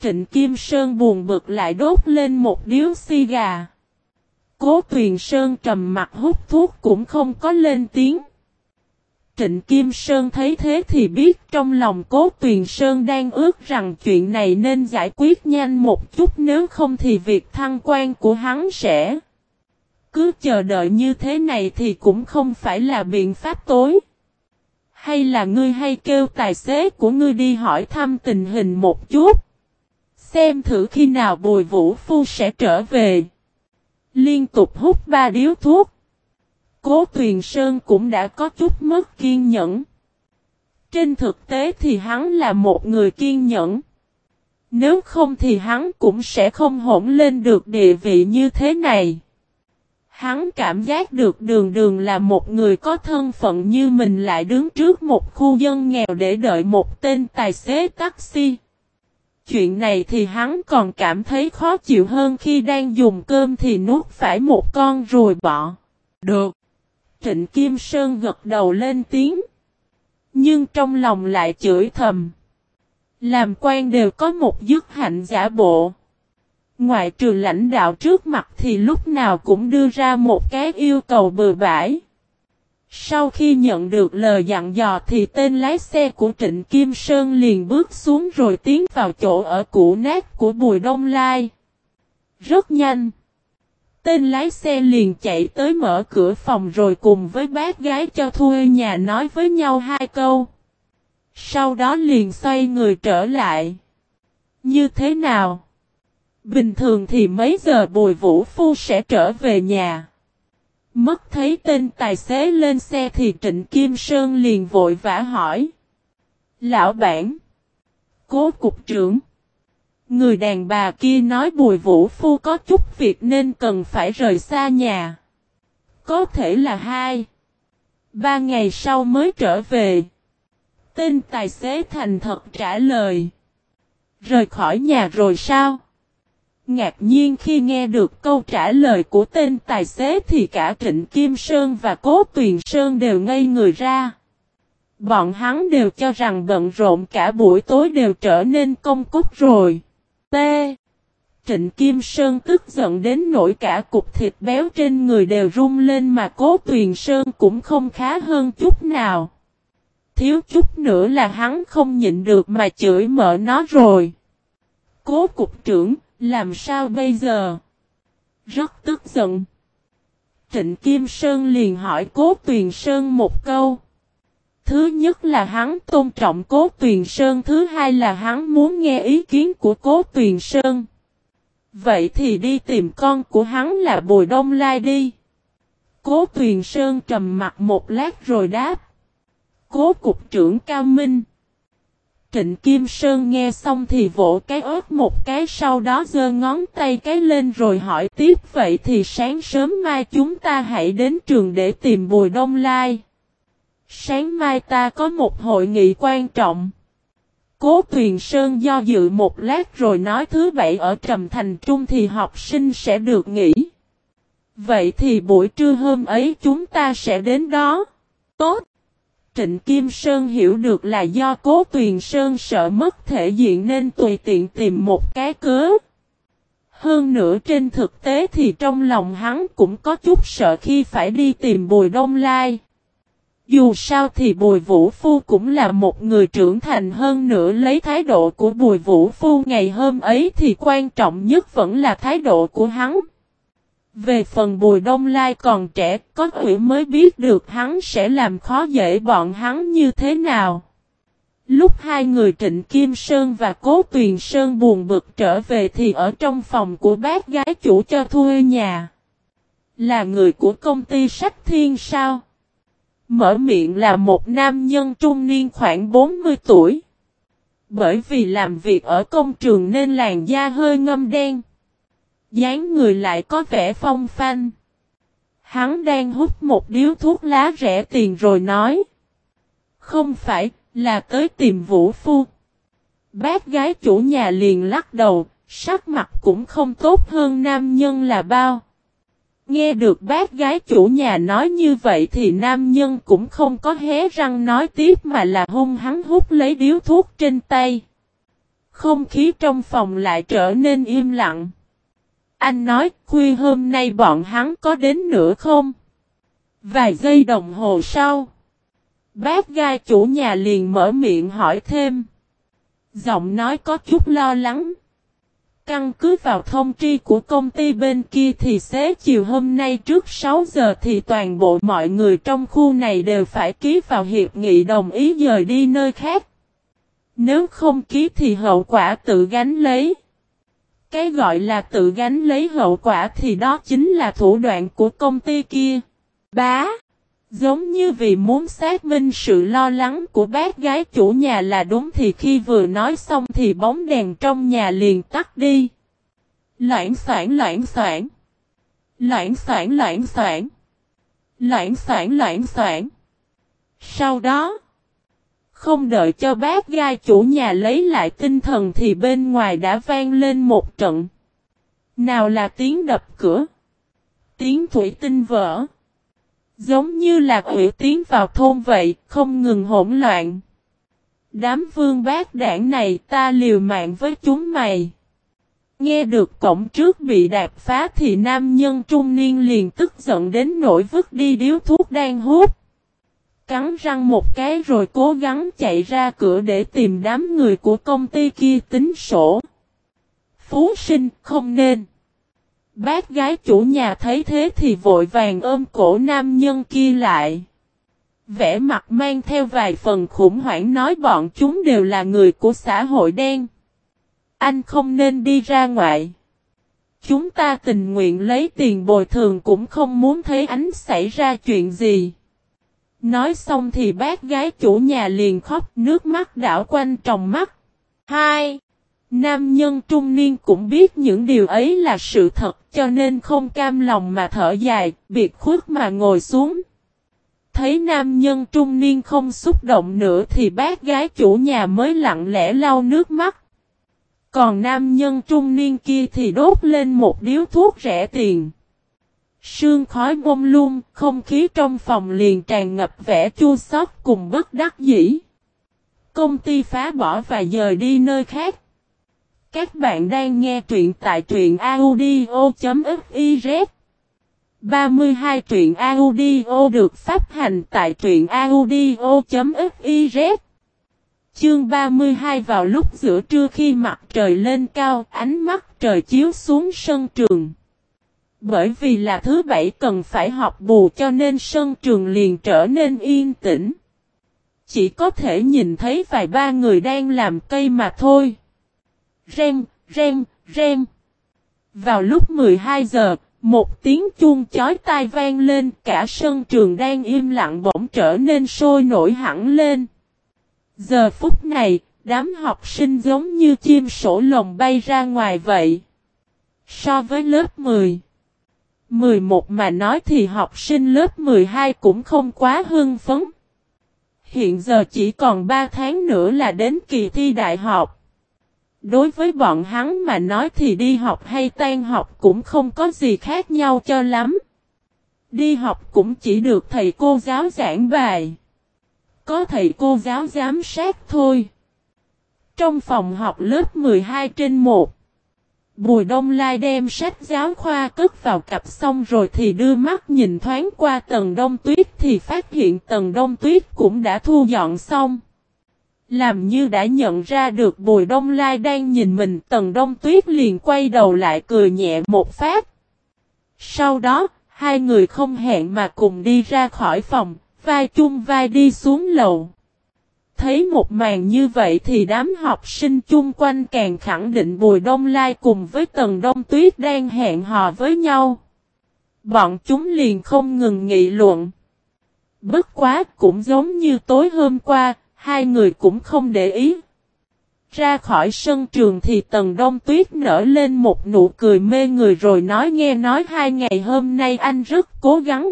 Trịnh Kim Sơn buồn bực lại đốt lên một điếu si gà. Cố Tuyền Sơn trầm mặt hút thuốc cũng không có lên tiếng. Trịnh Kim Sơn thấy thế thì biết trong lòng Cố Tuyền Sơn đang ước rằng chuyện này nên giải quyết nhanh một chút, nếu không thì việc thăng quan của hắn sẽ... Cứ chờ đợi như thế này thì cũng không phải là biện pháp tối. Hay là ngươi hay kêu tài xế của ngươi đi hỏi thăm tình hình một chút. Xem thử khi nào bùi vũ phu sẽ trở về. Liên tục hút ba điếu thuốc. Cố Tuyền Sơn cũng đã có chút mất kiên nhẫn. Trên thực tế thì hắn là một người kiên nhẫn. Nếu không thì hắn cũng sẽ không hỗn lên được địa vị như thế này. Hắn cảm giác được đường đường là một người có thân phận như mình lại đứng trước một khu dân nghèo để đợi một tên tài xế taxi. Chuyện này thì hắn còn cảm thấy khó chịu hơn khi đang dùng cơm thì nuốt phải một con rồi bỏ. Được. Trịnh Kim Sơn gật đầu lên tiếng. Nhưng trong lòng lại chửi thầm. Làm quan đều có một dứt hạnh giả bộ. Ngoại trừ lãnh đạo trước mặt thì lúc nào cũng đưa ra một cái yêu cầu bừa bãi. Sau khi nhận được lời dặn dò thì tên lái xe của Trịnh Kim Sơn liền bước xuống rồi tiến vào chỗ ở cũ nát của Bùi Đông Lai. Rất nhanh. Tên lái xe liền chạy tới mở cửa phòng rồi cùng với bác gái cho thuê nhà nói với nhau hai câu. Sau đó liền xoay người trở lại. Như thế nào? Bình thường thì mấy giờ Bùi Vũ Phu sẽ trở về nhà. Mất thấy tên tài xế lên xe thì Trịnh Kim Sơn liền vội vã hỏi. Lão bản. Cố cục trưởng. Người đàn bà kia nói Bùi Vũ Phu có chút việc nên cần phải rời xa nhà. Có thể là hai. Ba ngày sau mới trở về. Tên tài xế thành thật trả lời. Rời khỏi nhà rồi sao? Ngạc nhiên khi nghe được câu trả lời của tên tài xế thì cả Trịnh Kim Sơn và Cố Tuyền Sơn đều ngây người ra. Bọn hắn đều cho rằng bận rộn cả buổi tối đều trở nên công cúc rồi. T. Trịnh Kim Sơn tức giận đến nỗi cả cục thịt béo trên người đều rung lên mà Cố Tuyền Sơn cũng không khá hơn chút nào. Thiếu chút nữa là hắn không nhịn được mà chửi mở nó rồi. Cố cục trưởng, làm sao bây giờ? Rất tức giận. Trịnh Kim Sơn liền hỏi Cố Tuyền Sơn một câu. Thứ nhất là hắn tôn trọng Cố Tuyền Sơn, thứ hai là hắn muốn nghe ý kiến của Cố Tuyền Sơn. Vậy thì đi tìm con của hắn là Bùi Đông Lai đi. Cố Tuyền Sơn trầm mặt một lát rồi đáp. Cố Cục trưởng Cao Minh. Trịnh Kim Sơn nghe xong thì vỗ cái ớt một cái sau đó giơ ngón tay cái lên rồi hỏi tiếp vậy thì sáng sớm mai chúng ta hãy đến trường để tìm Bùi Đông Lai. Sáng mai ta có một hội nghị quan trọng. Cố Tuyền Sơn do dự một lát rồi nói thứ bảy ở Trầm Thành Trung thì học sinh sẽ được nghỉ. Vậy thì buổi trưa hôm ấy chúng ta sẽ đến đó. Tốt. Trịnh Kim Sơn hiểu được là do cố Tuyền Sơn sợ mất thể diện nên tùy tiện tìm một cái cớ. Hơn nữa trên thực tế thì trong lòng hắn cũng có chút sợ khi phải đi tìm Bùi Đông Lai. Dù sao thì Bùi Vũ Phu cũng là một người trưởng thành hơn nữa lấy thái độ của Bùi Vũ Phu ngày hôm ấy thì quan trọng nhất vẫn là thái độ của hắn. Về phần Bùi Đông Lai còn trẻ, có quỷ mới biết được hắn sẽ làm khó dễ bọn hắn như thế nào. Lúc hai người Trịnh Kim Sơn và Cố Tuyền Sơn buồn bực trở về thì ở trong phòng của bác gái chủ cho thuê nhà. Là người của công ty sách thiên sao? Mở miệng là một nam nhân trung niên khoảng 40 tuổi. Bởi vì làm việc ở công trường nên làn da hơi ngâm đen. dáng người lại có vẻ phong phanh. Hắn đang hút một điếu thuốc lá rẻ tiền rồi nói. Không phải, là tới tìm Vũ Phu. Bác gái chủ nhà liền lắc đầu, sắc mặt cũng không tốt hơn nam nhân là bao. Nghe được bác gái chủ nhà nói như vậy thì nam nhân cũng không có hé răng nói tiếp mà là hung hắn hút lấy điếu thuốc trên tay. Không khí trong phòng lại trở nên im lặng. Anh nói, khuya hôm nay bọn hắn có đến nữa không? Vài giây đồng hồ sau. Bác gai chủ nhà liền mở miệng hỏi thêm. Giọng nói có chút lo lắng. Căn cứ vào thông tri của công ty bên kia thì xế chiều hôm nay trước 6 giờ thì toàn bộ mọi người trong khu này đều phải ký vào hiệp nghị đồng ý dời đi nơi khác. Nếu không ký thì hậu quả tự gánh lấy. Cái gọi là tự gánh lấy hậu quả thì đó chính là thủ đoạn của công ty kia. Bá! Giống như vì muốn xác minh sự lo lắng của bác gái chủ nhà là đúng thì khi vừa nói xong thì bóng đèn trong nhà liền tắt đi. Loãng soảng loãng soảng. Loãng soảng loãng soảng. Loãng soảng loãng soảng. Sau đó, không đợi cho bác gai chủ nhà lấy lại tinh thần thì bên ngoài đã vang lên một trận. Nào là tiếng đập cửa. Tiếng thủy tinh vỡ. Giống như là quỷ tiến vào thôn vậy, không ngừng hỗn loạn. Đám vương bác đảng này ta liều mạng với chúng mày. Nghe được cổng trước bị đạp phá thì nam nhân trung niên liền tức giận đến nỗi vứt đi điếu thuốc đang hút. Cắn răng một cái rồi cố gắng chạy ra cửa để tìm đám người của công ty kia tính sổ. Phú sinh không nên. Bác gái chủ nhà thấy thế thì vội vàng ôm cổ nam nhân kia lại. Vẽ mặt mang theo vài phần khủng hoảng nói bọn chúng đều là người của xã hội đen. Anh không nên đi ra ngoài. Chúng ta tình nguyện lấy tiền bồi thường cũng không muốn thấy ánh xảy ra chuyện gì. Nói xong thì bác gái chủ nhà liền khóc, nước mắt đảo quanh tròng mắt. Hai. Nam nhân trung niên cũng biết những điều ấy là sự thật cho nên không cam lòng mà thở dài, biệt khuất mà ngồi xuống. Thấy nam nhân trung niên không xúc động nữa thì bác gái chủ nhà mới lặng lẽ lau nước mắt. Còn nam nhân trung niên kia thì đốt lên một điếu thuốc rẻ tiền. Sương khói bông lung, không khí trong phòng liền tràn ngập vẻ chua xót cùng bất đắc dĩ. Công ty phá bỏ và dời đi nơi khác. Các bạn đang nghe truyện tại truyện audio.fiz 32 truyện audio được phát hành tại truyện audio.fiz Chương 32 vào lúc giữa trưa khi mặt trời lên cao, ánh mắt trời chiếu xuống sân trường. Bởi vì là thứ bảy cần phải học bù cho nên sân trường liền trở nên yên tĩnh. Chỉ có thể nhìn thấy vài ba người đang làm cây mà thôi reng, reng, reng. Vào lúc 12 giờ, một tiếng chuông chói tai vang lên cả sân trường đang im lặng bỗng trở nên sôi nổi hẳn lên. Giờ phút này, đám học sinh giống như chim sổ lồng bay ra ngoài vậy. So với lớp 10, 11 mà nói thì học sinh lớp 12 cũng không quá hưng phấn. Hiện giờ chỉ còn 3 tháng nữa là đến kỳ thi đại học. Đối với bọn hắn mà nói thì đi học hay tan học cũng không có gì khác nhau cho lắm. Đi học cũng chỉ được thầy cô giáo giảng bài. Có thầy cô giáo giám sát thôi. Trong phòng học lớp 12 trên 1. Bùi Đông Lai đem sách giáo khoa cất vào cặp xong rồi thì đưa mắt nhìn thoáng qua tầng đông tuyết thì phát hiện tầng đông tuyết cũng đã thu dọn xong. Làm như đã nhận ra được Bùi Đông Lai đang nhìn mình tầng đông tuyết liền quay đầu lại cười nhẹ một phát. Sau đó, hai người không hẹn mà cùng đi ra khỏi phòng, vai chung vai đi xuống lầu. Thấy một màn như vậy thì đám học sinh chung quanh càng khẳng định Bùi Đông Lai cùng với Tần Đông Tuyết đang hẹn hò với nhau. Bọn chúng liền không ngừng nghị luận. Bất quá cũng giống như tối hôm qua, hai người cũng không để ý. Ra khỏi sân trường thì Tần Đông Tuyết nở lên một nụ cười mê người rồi nói nghe nói hai ngày hôm nay anh rất cố gắng.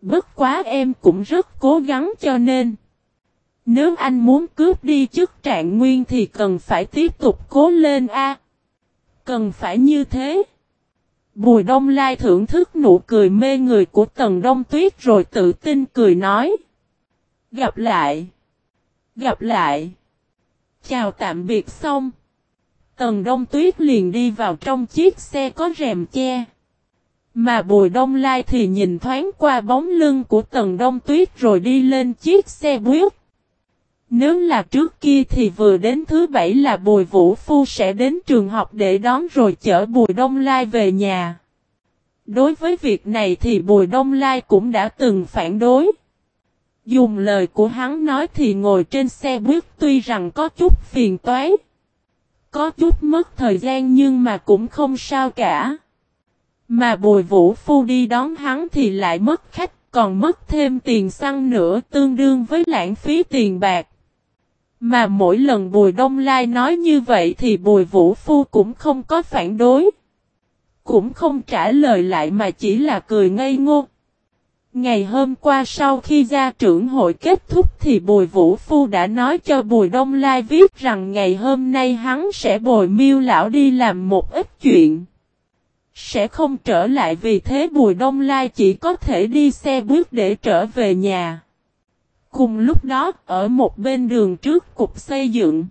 Bất quá em cũng rất cố gắng cho nên. Nếu anh muốn cướp đi chức trạng nguyên thì cần phải tiếp tục cố lên a. Cần phải như thế. Bùi Đông Lai thưởng thức nụ cười mê người của Tần Đông Tuyết rồi tự tin cười nói. Gặp lại. Gặp lại. Chào tạm biệt xong. Tần Đông Tuyết liền đi vào trong chiếc xe có rèm che. Mà Bùi Đông Lai thì nhìn thoáng qua bóng lưng của Tần Đông Tuyết rồi đi lên chiếc xe buýt. Nếu là trước kia thì vừa đến thứ bảy là Bùi Vũ Phu sẽ đến trường học để đón rồi chở Bùi Đông Lai về nhà. Đối với việc này thì Bùi Đông Lai cũng đã từng phản đối. Dùng lời của hắn nói thì ngồi trên xe buýt tuy rằng có chút phiền toái. Có chút mất thời gian nhưng mà cũng không sao cả. Mà bùi vũ phu đi đón hắn thì lại mất khách, còn mất thêm tiền xăng nữa tương đương với lãng phí tiền bạc. Mà mỗi lần Bùi Đông Lai nói như vậy thì Bùi Vũ Phu cũng không có phản đối. Cũng không trả lời lại mà chỉ là cười ngây ngô. Ngày hôm qua sau khi gia trưởng hội kết thúc thì Bùi Vũ Phu đã nói cho Bùi Đông Lai viết rằng ngày hôm nay hắn sẽ bồi miêu lão đi làm một ít chuyện. Sẽ không trở lại vì thế Bùi Đông Lai chỉ có thể đi xe buýt để trở về nhà. Cùng lúc đó, ở một bên đường trước cục xây dựng,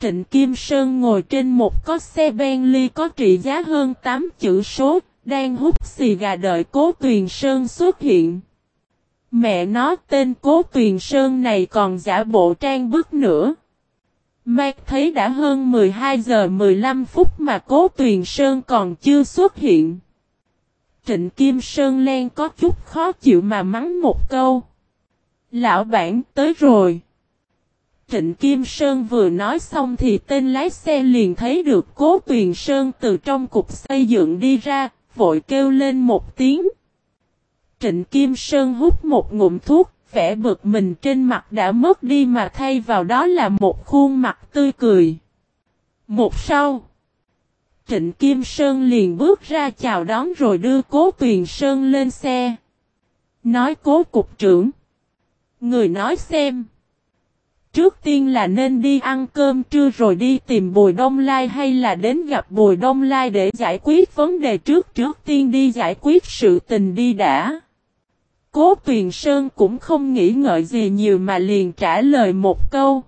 Trịnh Kim Sơn ngồi trên một có xe Bentley có trị giá hơn 8 chữ số, đang hút xì gà đợi Cố Tuyền Sơn xuất hiện. Mẹ nó tên Cố Tuyền Sơn này còn giả bộ trang bức nữa. Mạc thấy đã hơn 12 giờ 15 phút mà Cố Tuyền Sơn còn chưa xuất hiện. Trịnh Kim Sơn len có chút khó chịu mà mắng một câu. Lão bản tới rồi. Trịnh Kim Sơn vừa nói xong thì tên lái xe liền thấy được Cố Tuyền Sơn từ trong cục xây dựng đi ra, vội kêu lên một tiếng. Trịnh Kim Sơn hút một ngụm thuốc, vẻ bực mình trên mặt đã mất đi mà thay vào đó là một khuôn mặt tươi cười. Một sau, Trịnh Kim Sơn liền bước ra chào đón rồi đưa Cố Tuyền Sơn lên xe. Nói Cố Cục trưởng. Người nói xem. Trước tiên là nên đi ăn cơm trưa rồi đi tìm Bùi Đông Lai hay là đến gặp Bùi Đông Lai để giải quyết vấn đề trước trước tiên đi giải quyết sự tình đi đã. Cố Tuyền Sơn cũng không nghĩ ngợi gì nhiều mà liền trả lời một câu.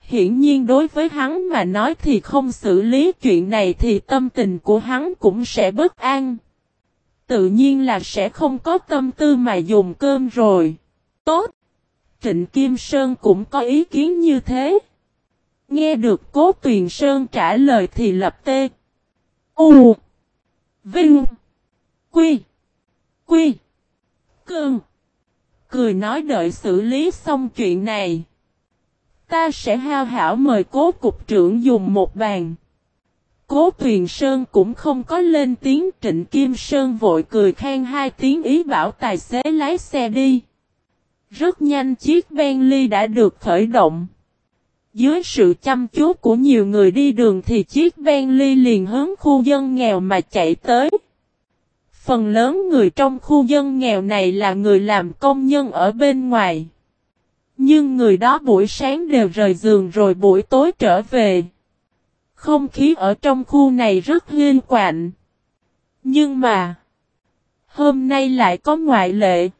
Hiển nhiên đối với hắn mà nói thì không xử lý chuyện này thì tâm tình của hắn cũng sẽ bất an. Tự nhiên là sẽ không có tâm tư mà dùng cơm rồi. Tốt! Trịnh Kim Sơn cũng có ý kiến như thế. Nghe được Cố Tuyền Sơn trả lời thì lập tê. U. Vinh. Quy. Quy. Cương. Cười nói đợi xử lý xong chuyện này. Ta sẽ hao hảo mời cố cục trưởng dùng một bàn. Cố Tuyền Sơn cũng không có lên tiếng, Trịnh Kim Sơn vội cười khen hai tiếng ý bảo tài xế lái xe đi. Rất nhanh chiếc Bentley đã được khởi động. Dưới sự chăm chú của nhiều người đi đường thì chiếc Bentley liền hướng khu dân nghèo mà chạy tới. Phần lớn người trong khu dân nghèo này là người làm công nhân ở bên ngoài. Nhưng người đó buổi sáng đều rời giường rồi buổi tối trở về. Không khí ở trong khu này rất liên quạnh. Nhưng mà, hôm nay lại có ngoại lệ.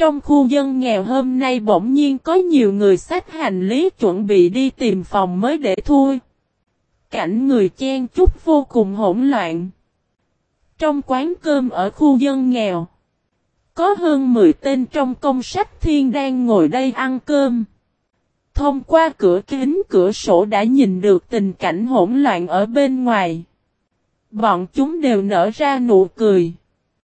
Trong khu dân nghèo hôm nay bỗng nhiên có nhiều người xách hành lý chuẩn bị đi tìm phòng mới để thui. Cảnh người chen chúc vô cùng hỗn loạn. Trong quán cơm ở khu dân nghèo, có hơn 10 tên trong công sách thiên đang ngồi đây ăn cơm. Thông qua cửa kính cửa sổ đã nhìn được tình cảnh hỗn loạn ở bên ngoài. Bọn chúng đều nở ra nụ cười.